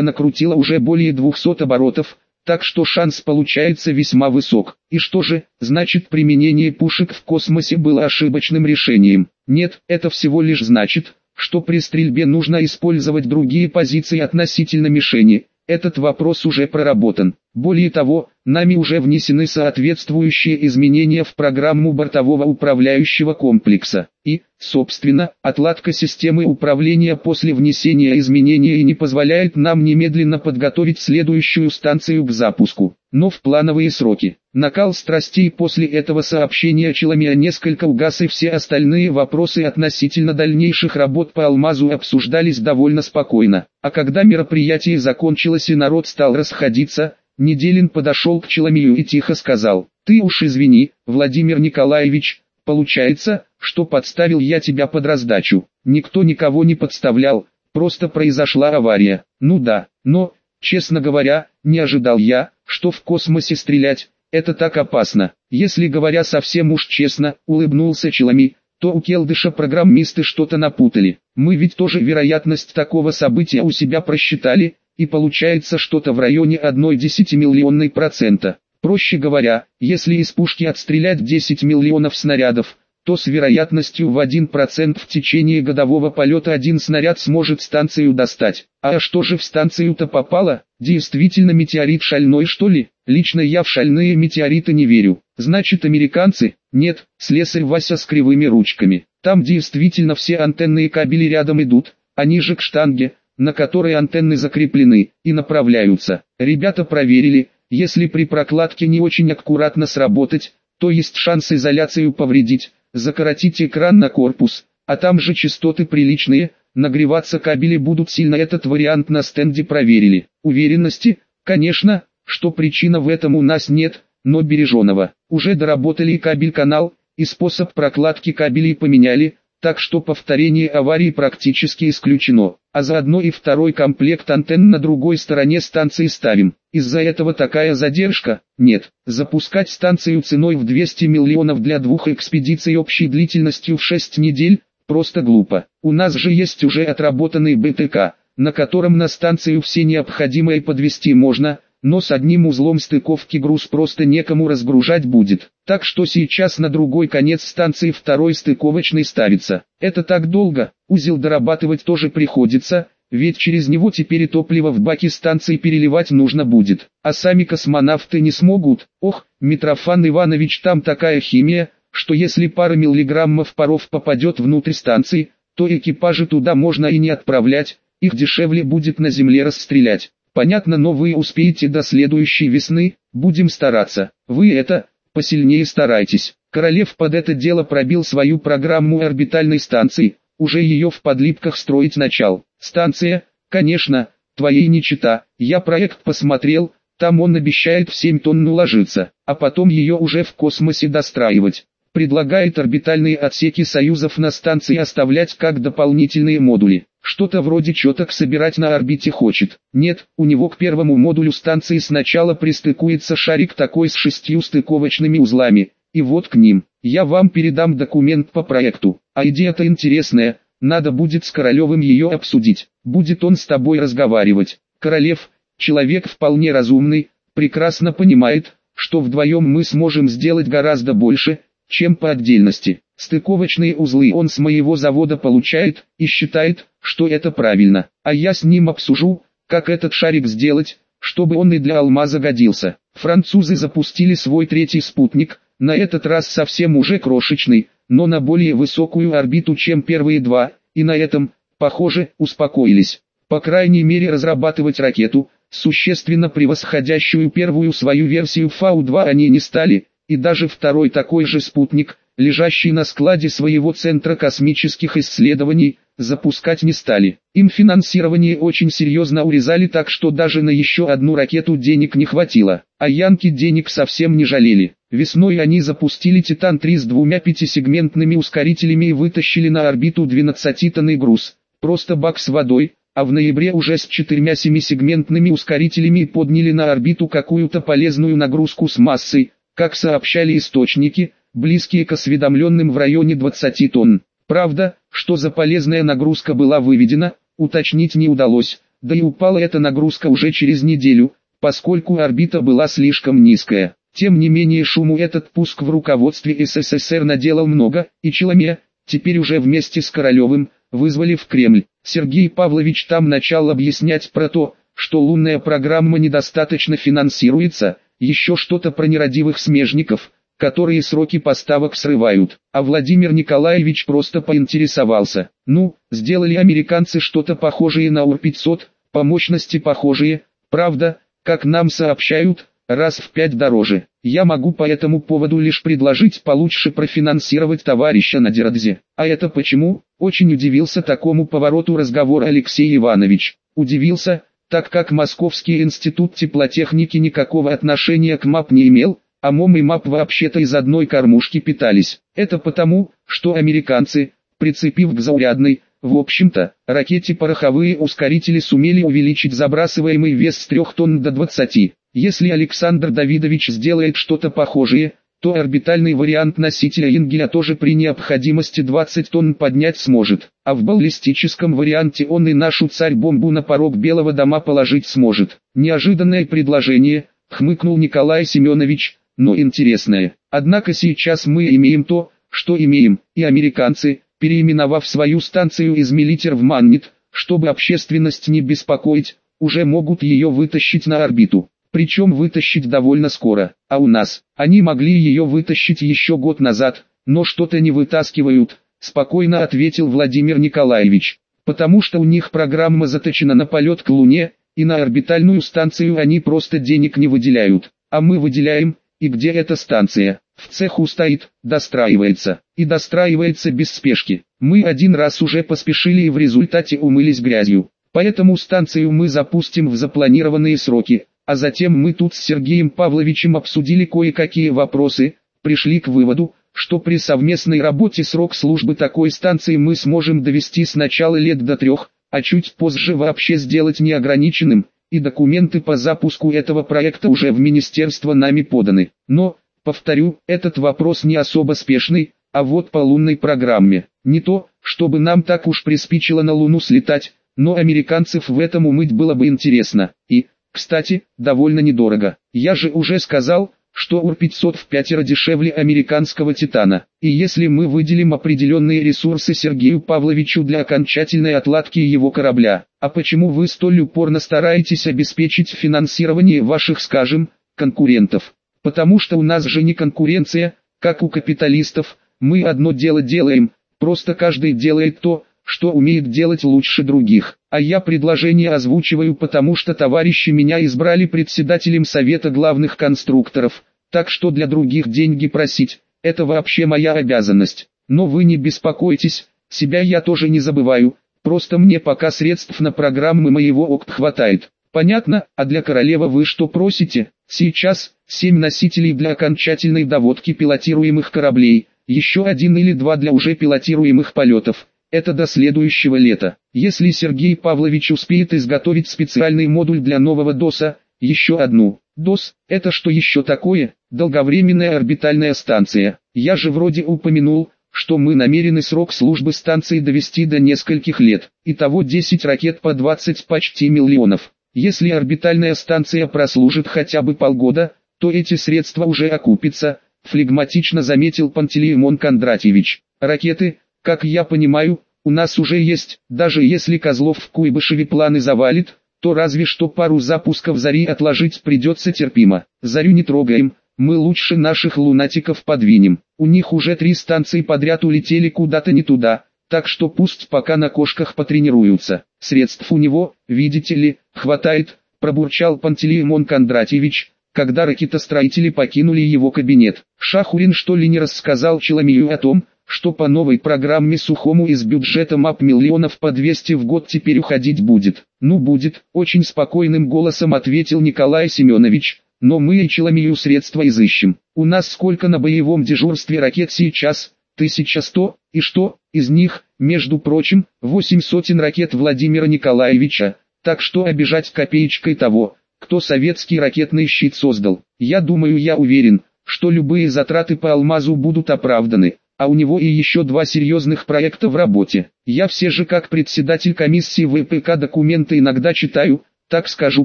накрутила уже более 200 оборотов, так что шанс получается весьма высок. И что же, значит применение пушек в космосе было ошибочным решением? Нет, это всего лишь значит, что при стрельбе нужно использовать другие позиции относительно мишени. Этот вопрос уже проработан. Более того, нами уже внесены соответствующие изменения в программу бортового управляющего комплекса. И, собственно, отладка системы управления после внесения изменений не позволяет нам немедленно подготовить следующую станцию к запуску но в плановые сроки. Накал страстей после этого сообщения Челомия несколько угас и все остальные вопросы относительно дальнейших работ по алмазу обсуждались довольно спокойно. А когда мероприятие закончилось и народ стал расходиться, Неделин подошел к Челомию и тихо сказал, «Ты уж извини, Владимир Николаевич, получается, что подставил я тебя под раздачу. Никто никого не подставлял, просто произошла авария. Ну да, но, честно говоря, не ожидал я, что в космосе стрелять, это так опасно. Если говоря совсем уж честно, улыбнулся Челами, то у Келдыша программисты что-то напутали. Мы ведь тоже вероятность такого события у себя просчитали, и получается что-то в районе 1 десятимиллионной процента. Проще говоря, если из пушки отстрелять 10 миллионов снарядов, то с вероятностью в 1% в течение годового полета один снаряд сможет станцию достать. А что же в станцию-то попало? Действительно метеорит шальной что ли? Лично я в шальные метеориты не верю. Значит американцы? Нет, слесарь Вася с кривыми ручками. Там действительно все антенные кабели рядом идут, они же к штанге, на которой антенны закреплены, и направляются. Ребята проверили, если при прокладке не очень аккуратно сработать, то есть шанс изоляцию повредить, закоротить экран на корпус, а там же частоты приличные, нагреваться кабели будут сильно этот вариант на стенде проверили. Уверенности, конечно, что причина в этом у нас нет, но береженого. Уже доработали и кабель-канал, и способ прокладки кабелей поменяли, так что повторение аварии практически исключено, а заодно и второй комплект антенн на другой стороне станции ставим. Из-за этого такая задержка? Нет. Запускать станцию ценой в 200 миллионов для двух экспедиций общей длительностью в 6 недель? Просто глупо. У нас же есть уже отработанный БТК, на котором на станцию все необходимое подвести можно, но с одним узлом стыковки груз просто некому разгружать будет. Так что сейчас на другой конец станции второй стыковочный ставится. Это так долго, узел дорабатывать тоже приходится, ведь через него теперь топливо в баки станции переливать нужно будет. А сами космонавты не смогут. Ох, Митрофан Иванович там такая химия, что если пара миллиграммов паров попадет внутрь станции, то экипажи туда можно и не отправлять, их дешевле будет на земле расстрелять. Понятно, но вы успеете до следующей весны, будем стараться. Вы это, посильнее старайтесь. Королев под это дело пробил свою программу орбитальной станции, уже ее в подлипках строить начал. Станция, конечно, твоей не чита, я проект посмотрел, там он обещает в 7 тонн уложиться, а потом ее уже в космосе достраивать. Предлагает орбитальные отсеки союзов на станции оставлять как дополнительные модули. Что-то вроде четок собирать на орбите хочет. Нет, у него к первому модулю станции сначала пристыкуется шарик такой с шестью стыковочными узлами. И вот к ним. Я вам передам документ по проекту. А идея-то интересная, надо будет с Королевым ее обсудить. Будет он с тобой разговаривать. Королев, человек вполне разумный, прекрасно понимает, что вдвоем мы сможем сделать гораздо больше, чем по отдельности. Стыковочные узлы он с моего завода получает и считает, что это правильно. А я с ним обсужу, как этот шарик сделать, чтобы он и для алмаза годился. Французы запустили свой третий спутник, на этот раз совсем уже крошечный, но на более высокую орбиту, чем первые два, и на этом, похоже, успокоились. По крайней мере разрабатывать ракету, существенно превосходящую первую свою версию Фау-2 они не стали, и даже второй такой же спутник, лежащий на складе своего Центра космических исследований, запускать не стали. Им финансирование очень серьезно урезали так что даже на еще одну ракету денег не хватило, а янки денег совсем не жалели. Весной они запустили Титан-3 с двумя пятисегментными ускорителями и вытащили на орбиту 12-тонный груз. Просто бак с водой, а в ноябре уже с четырьмя семисегментными ускорителями подняли на орбиту какую-то полезную нагрузку с массой, как сообщали источники, близкие к осведомленным в районе 20 тонн. Правда, что за полезная нагрузка была выведена, уточнить не удалось, да и упала эта нагрузка уже через неделю, поскольку орбита была слишком низкая. Тем не менее шуму этот пуск в руководстве СССР наделал много, и Челоме, теперь уже вместе с Королевым, вызвали в Кремль. Сергей Павлович там начал объяснять про то, что лунная программа недостаточно финансируется, еще что-то про нерадивых смежников, которые сроки поставок срывают. А Владимир Николаевич просто поинтересовался. Ну, сделали американцы что-то похожее на УР-500, по мощности похожие, правда, как нам сообщают, раз в пять дороже. Я могу по этому поводу лишь предложить получше профинансировать товарища Надирадзе. А это почему? Очень удивился такому повороту разговора Алексей Иванович. Удивился, так как Московский институт теплотехники никакого отношения к МАП не имел, а МОМ и МАП вообще-то из одной кормушки питались. Это потому, что американцы, прицепив к заурядной, в общем-то, ракете пороховые ускорители сумели увеличить забрасываемый вес с 3 тонн до 20. Если Александр Давидович сделает что-то похожее, то орбитальный вариант носителя Ингеля тоже при необходимости 20 тонн поднять сможет, а в баллистическом варианте он и нашу царь-бомбу на порог Белого дома положить сможет. Неожиданное предложение, хмыкнул Николай Семенович, но интересное. Однако сейчас мы имеем то, что имеем, и американцы, переименовав свою станцию из Милитер в Маннит, чтобы общественность не беспокоить, уже могут ее вытащить на орбиту. Причем вытащить довольно скоро, а у нас, они могли ее вытащить еще год назад, но что-то не вытаскивают, спокойно ответил Владимир Николаевич, потому что у них программа заточена на полет к Луне, и на орбитальную станцию они просто денег не выделяют, а мы выделяем, и где эта станция? В цеху стоит, достраивается. И достраивается без спешки. Мы один раз уже поспешили и в результате умылись грязью. Поэтому станцию мы запустим в запланированные сроки. А затем мы тут с Сергеем Павловичем обсудили кое-какие вопросы, пришли к выводу, что при совместной работе срок службы такой станции мы сможем довести с начала лет до трех, а чуть позже вообще сделать неограниченным, и документы по запуску этого проекта уже в министерство нами поданы. Но, повторю, этот вопрос не особо спешный, а вот по лунной программе. Не то, чтобы нам так уж приспичило на Луну слетать, но американцев в этом умыть было бы интересно. И, кстати, довольно недорого. Я же уже сказал, что УР-500 в пятеро дешевле американского «Титана». И если мы выделим определенные ресурсы Сергею Павловичу для окончательной отладки его корабля, а почему вы столь упорно стараетесь обеспечить финансирование ваших, скажем, конкурентов? Потому что у нас же не конкуренция, как у капиталистов, мы одно дело делаем, просто каждый делает то, что умеет делать лучше других. А я предложение озвучиваю потому что товарищи меня избрали председателем Совета главных конструкторов, так что для других деньги просить, это вообще моя обязанность. Но вы не беспокойтесь, себя я тоже не забываю, просто мне пока средств на программы моего ОКТ хватает. Понятно, а для королевы вы что просите? Сейчас, семь носителей для окончательной доводки пилотируемых кораблей, еще один или два для уже пилотируемых полетов. Это до следующего лета. Если Сергей Павлович успеет изготовить специальный модуль для нового ДОСа, еще одну. ДОС – это что еще такое? Долговременная орбитальная станция. Я же вроде упомянул, что мы намерены срок службы станции довести до нескольких лет. Итого 10 ракет по 20 почти миллионов. Если орбитальная станция прослужит хотя бы полгода, то эти средства уже окупятся, флегматично заметил Пантелеймон Кондратьевич. Ракеты, как я понимаю, у нас уже есть, даже если Козлов в Куйбышеве планы завалит, то разве что пару запусков Зари отложить придется терпимо. Зарю не трогаем, мы лучше наших лунатиков подвинем. У них уже три станции подряд улетели куда-то не туда, так что пусть пока на кошках потренируются. Средств у него, видите ли, хватает, пробурчал Пантелеймон Кондратьевич, когда ракетостроители покинули его кабинет. Шахурин что ли не рассказал Челомию о том, что по новой программе Сухому из бюджета МАП миллионов по 200 в год теперь уходить будет. Ну будет, очень спокойным голосом ответил Николай Семенович, но мы и Челомию средства изыщем. У нас сколько на боевом дежурстве ракет сейчас? 1100, и что, из них, между прочим, 8 сотен ракет Владимира Николаевича, так что обижать копеечкой того, кто советский ракетный щит создал. Я думаю я уверен, что любые затраты по алмазу будут оправданы а у него и еще два серьезных проекта в работе. Я все же как председатель комиссии ВПК документы иногда читаю, так скажу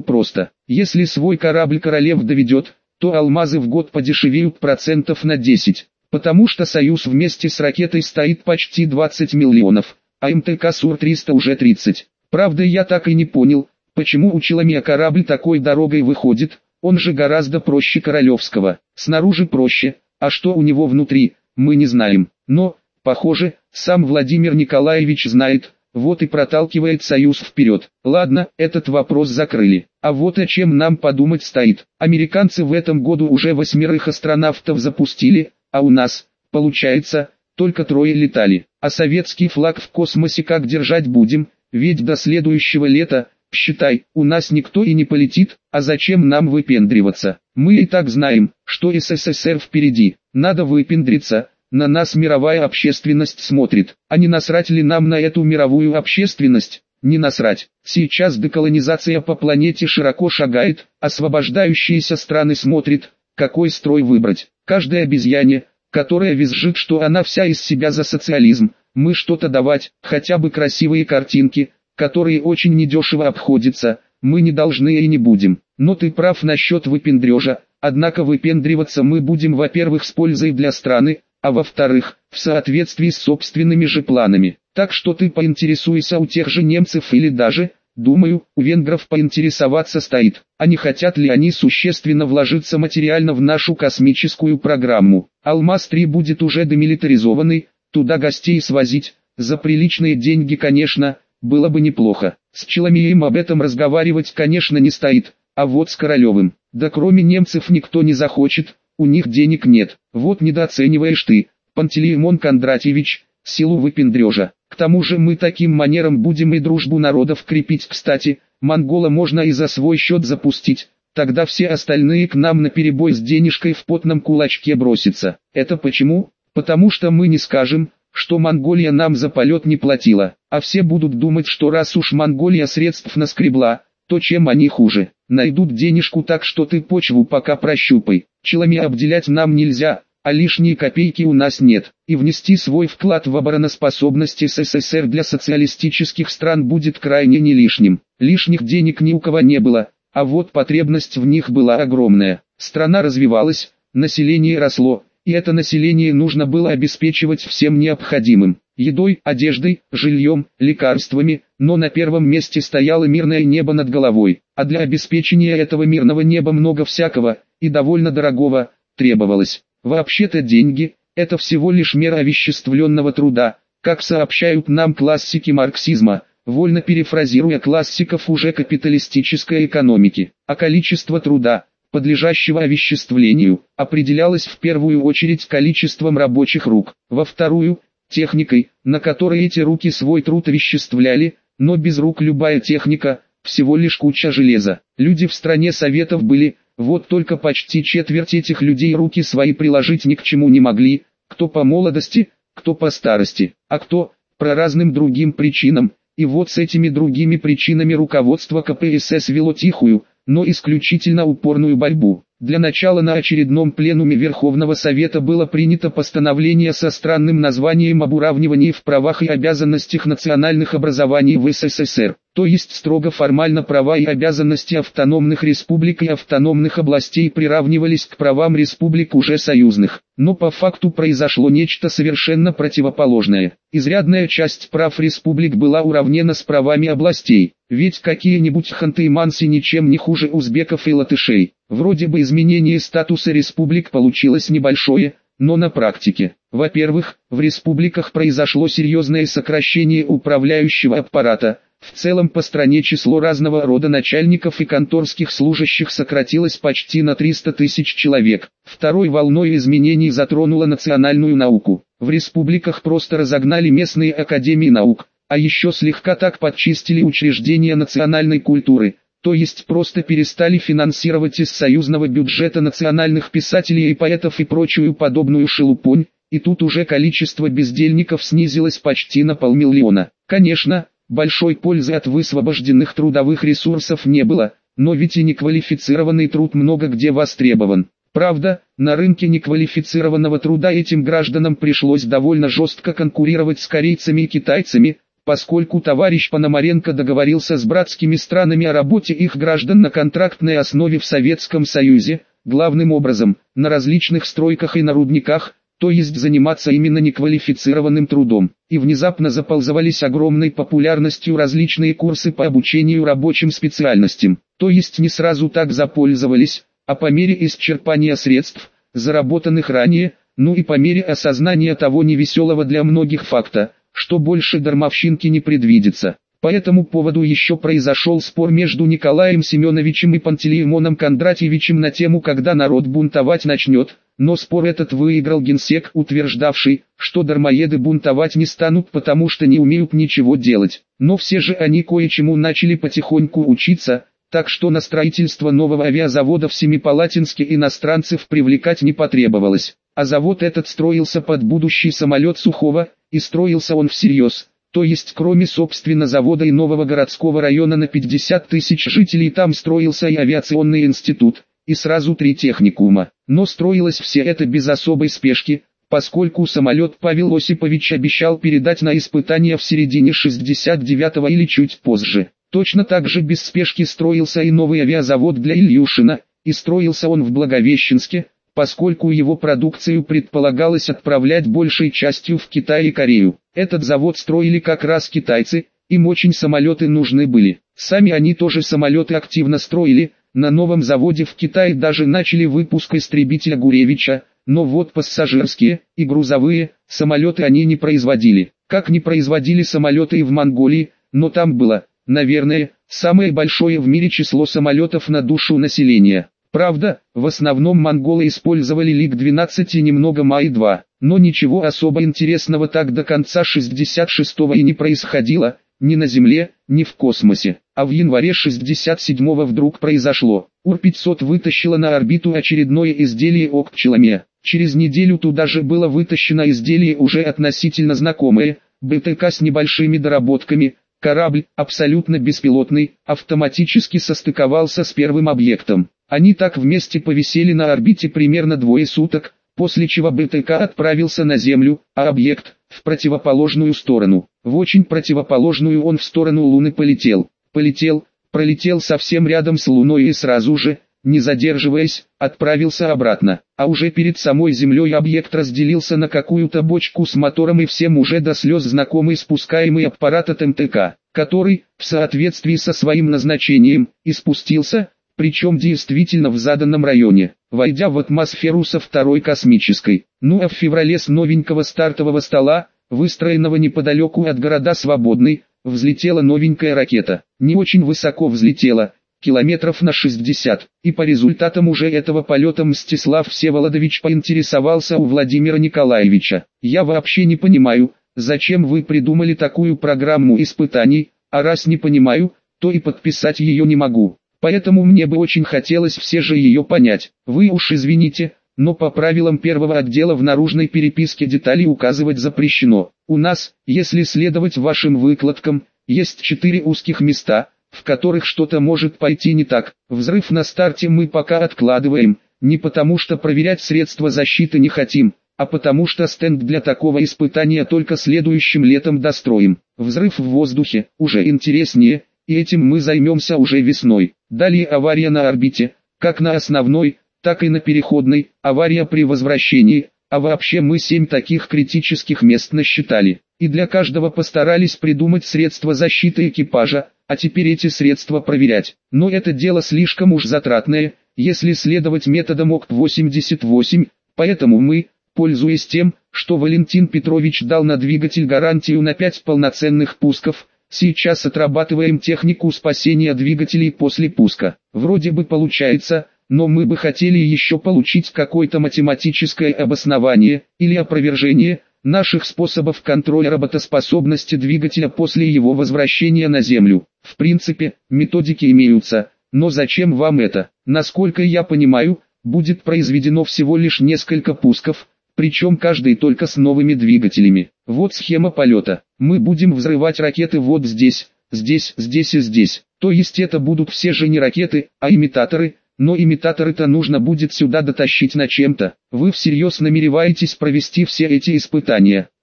просто. Если свой корабль королев доведет, то алмазы в год подешевеют процентов на 10, потому что Союз вместе с ракетой стоит почти 20 миллионов, а МТК СУР-300 уже 30. Правда я так и не понял, почему у Челомия корабль такой дорогой выходит, он же гораздо проще Королевского. Снаружи проще, а что у него внутри – мы не знаем. Но, похоже, сам Владимир Николаевич знает, вот и проталкивает Союз вперед. Ладно, этот вопрос закрыли. А вот о чем нам подумать стоит. Американцы в этом году уже восьмерых астронавтов запустили, а у нас, получается, только трое летали. А советский флаг в космосе как держать будем, ведь до следующего лета, считай, у нас никто и не полетит, а зачем нам выпендриваться? Мы и так знаем, что СССР впереди, надо выпендриться, на нас мировая общественность смотрит, а не насрать ли нам на эту мировую общественность? Не насрать. Сейчас деколонизация по планете широко шагает, освобождающиеся страны смотрят, какой строй выбрать. Каждая обезьяне, которая визжит, что она вся из себя за социализм, мы что-то давать, хотя бы красивые картинки, которые очень недешево обходятся, мы не должны и не будем. Но ты прав насчет выпендрежа, однако выпендриваться мы будем во-первых с пользой для страны, а во-вторых, в соответствии с собственными же планами. Так что ты поинтересуйся у тех же немцев или даже, думаю, у венгров поинтересоваться стоит, а не хотят ли они существенно вложиться материально в нашу космическую программу. Алмаз-3 будет уже демилитаризованный, туда гостей свозить, за приличные деньги конечно, было бы неплохо. С Челомеем об этом разговаривать конечно не стоит, а вот с Королевым, да кроме немцев никто не захочет, у них денег нет. Вот недооцениваешь ты, Пантелеймон Кондратьевич, силу выпендрежа. К тому же мы таким манером будем и дружбу народов крепить. Кстати, монгола можно и за свой счет запустить, тогда все остальные к нам на перебой с денежкой в потном кулачке бросятся. Это почему? Потому что мы не скажем, что Монголия нам за полет не платила, а все будут думать, что раз уж Монголия средств наскребла, то чем они хуже. Найдут денежку так, что ты почву пока прощупай. Челами обделять нам нельзя, а лишние копейки у нас нет. И внести свой вклад в обороноспособность СССР для социалистических стран будет крайне не лишним. Лишних денег ни у кого не было, а вот потребность в них была огромная. Страна развивалась, население росло, и это население нужно было обеспечивать всем необходимым – едой, одеждой, жильем, лекарствами, но на первом месте стояло мирное небо над головой, а для обеспечения этого мирного неба много всякого, и довольно дорогого, требовалось. Вообще-то деньги – это всего лишь мера овеществленного труда, как сообщают нам классики марксизма, вольно перефразируя классиков уже капиталистической экономики, а количество труда – подлежащего овеществлению, определялось в первую очередь количеством рабочих рук, во вторую – техникой, на которой эти руки свой труд овеществляли, но без рук любая техника – всего лишь куча железа. Люди в стране советов были, вот только почти четверть этих людей руки свои приложить ни к чему не могли, кто по молодости, кто по старости, а кто по разным другим причинам. И вот с этими другими причинами руководство КПСС вело тихую, но исключительно упорную борьбу. Для начала на очередном пленуме Верховного Совета было принято постановление со странным названием об уравнивании в правах и обязанностях национальных образований в СССР то есть строго формально права и обязанности автономных республик и автономных областей приравнивались к правам республик уже союзных. Но по факту произошло нечто совершенно противоположное. Изрядная часть прав республик была уравнена с правами областей, ведь какие-нибудь ханты-манси ничем не хуже узбеков и латышей. Вроде бы изменение статуса республик получилось небольшое, но на практике. Во-первых, в республиках произошло серьезное сокращение управляющего аппарата – В целом по стране число разного рода начальников и конторских служащих сократилось почти на 300 тысяч человек. Второй волной изменений затронула национальную науку. В республиках просто разогнали местные академии наук, а еще слегка так подчистили учреждения национальной культуры, то есть просто перестали финансировать из союзного бюджета национальных писателей и поэтов и прочую подобную шелупонь, и тут уже количество бездельников снизилось почти на полмиллиона. Конечно, Большой пользы от высвобожденных трудовых ресурсов не было, но ведь и неквалифицированный труд много где востребован. Правда, на рынке неквалифицированного труда этим гражданам пришлось довольно жестко конкурировать с корейцами и китайцами, поскольку товарищ Пономаренко договорился с братскими странами о работе их граждан на контрактной основе в Советском Союзе, главным образом, на различных стройках и на рудниках, то есть заниматься именно неквалифицированным трудом, и внезапно заползывались огромной популярностью различные курсы по обучению рабочим специальностям, то есть не сразу так запользовались, а по мере исчерпания средств, заработанных ранее, ну и по мере осознания того невеселого для многих факта, что больше дармовщинки не предвидится. По этому поводу еще произошел спор между Николаем Семеновичем и Пантелеймоном Кондратьевичем на тему, когда народ бунтовать начнет, но спор этот выиграл генсек, утверждавший, что дармоеды бунтовать не станут потому что не умеют ничего делать. Но все же они кое-чему начали потихоньку учиться, так что на строительство нового авиазавода в Семипалатинске иностранцев привлекать не потребовалось. А завод этот строился под будущий самолет Сухого, и строился он всерьез. То есть кроме собственно завода и нового городского района на 50 тысяч жителей там строился и авиационный институт, и сразу три техникума. Но строилось все это без особой спешки, поскольку самолет Павел Осипович обещал передать на испытания в середине 69-го или чуть позже. Точно так же без спешки строился и новый авиазавод для Ильюшина, и строился он в Благовещенске, поскольку его продукцию предполагалось отправлять большей частью в Китай и Корею. Этот завод строили как раз китайцы, им очень самолеты нужны были. Сами они тоже самолеты активно строили, на новом заводе в Китае даже начали выпуск истребителя Гуревича, но вот пассажирские и грузовые самолеты они не производили. Как не производили самолеты и в Монголии, но там было, наверное, самое большое в мире число самолетов на душу населения. Правда, в основном монголы использовали ЛиГ-12 и немного Май-2, но ничего особо интересного так до конца 66-го и не происходило, ни на Земле, ни в космосе. А в январе 67-го вдруг произошло. Ур-500 вытащила на орбиту очередное изделие ОК-Челоме. Через неделю туда же было вытащено изделие уже относительно знакомое, БТК с небольшими доработками. Корабль, абсолютно беспилотный, автоматически состыковался с первым объектом. Они так вместе повисели на орбите примерно двое суток, после чего БТК отправился на Землю, а объект – в противоположную сторону. В очень противоположную он в сторону Луны полетел. Полетел, пролетел совсем рядом с Луной и сразу же, не задерживаясь, отправился обратно. А уже перед самой Землей объект разделился на какую-то бочку с мотором и всем уже до слез знакомый спускаемый аппарат от МТК, который, в соответствии со своим назначением, и спустился, причем действительно в заданном районе, войдя в атмосферу со второй космической. Ну а в феврале с новенького стартового стола, выстроенного неподалеку от города Свободный, взлетела новенькая ракета. Не очень высоко взлетела, километров на 60, и по результатам уже этого полета Мстислав Всеволодович поинтересовался у Владимира Николаевича. «Я вообще не понимаю, зачем вы придумали такую программу испытаний, а раз не понимаю, то и подписать ее не могу. Поэтому мне бы очень хотелось все же ее понять. Вы уж извините, но по правилам первого отдела в наружной переписке детали указывать запрещено. У нас, если следовать вашим выкладкам, есть четыре узких места, в которых что-то может пойти не так. Взрыв на старте мы пока откладываем, не потому что проверять средства защиты не хотим, а потому что стенд для такого испытания только следующим летом достроим. Взрыв в воздухе, уже интереснее, и этим мы займемся уже весной. Далее авария на орбите, как на основной, так и на переходной, авария при возвращении, а вообще мы семь таких критических мест насчитали. И для каждого постарались придумать средства защиты экипажа, а теперь эти средства проверять. Но это дело слишком уж затратное, если следовать методам ОКТ-88, поэтому мы, пользуясь тем, что Валентин Петрович дал на двигатель гарантию на 5 полноценных пусков, Сейчас отрабатываем технику спасения двигателей после пуска. Вроде бы получается, но мы бы хотели еще получить какое-то математическое обоснование или опровержение наших способов контроля работоспособности двигателя после его возвращения на Землю. В принципе, методики имеются, но зачем вам это? Насколько я понимаю, будет произведено всего лишь несколько пусков, причем каждый только с новыми двигателями. Вот схема полета. Мы будем взрывать ракеты вот здесь, здесь, здесь и здесь. То есть это будут все же не ракеты, а имитаторы, но имитаторы-то нужно будет сюда дотащить на чем-то. Вы всерьез намереваетесь провести все эти испытания?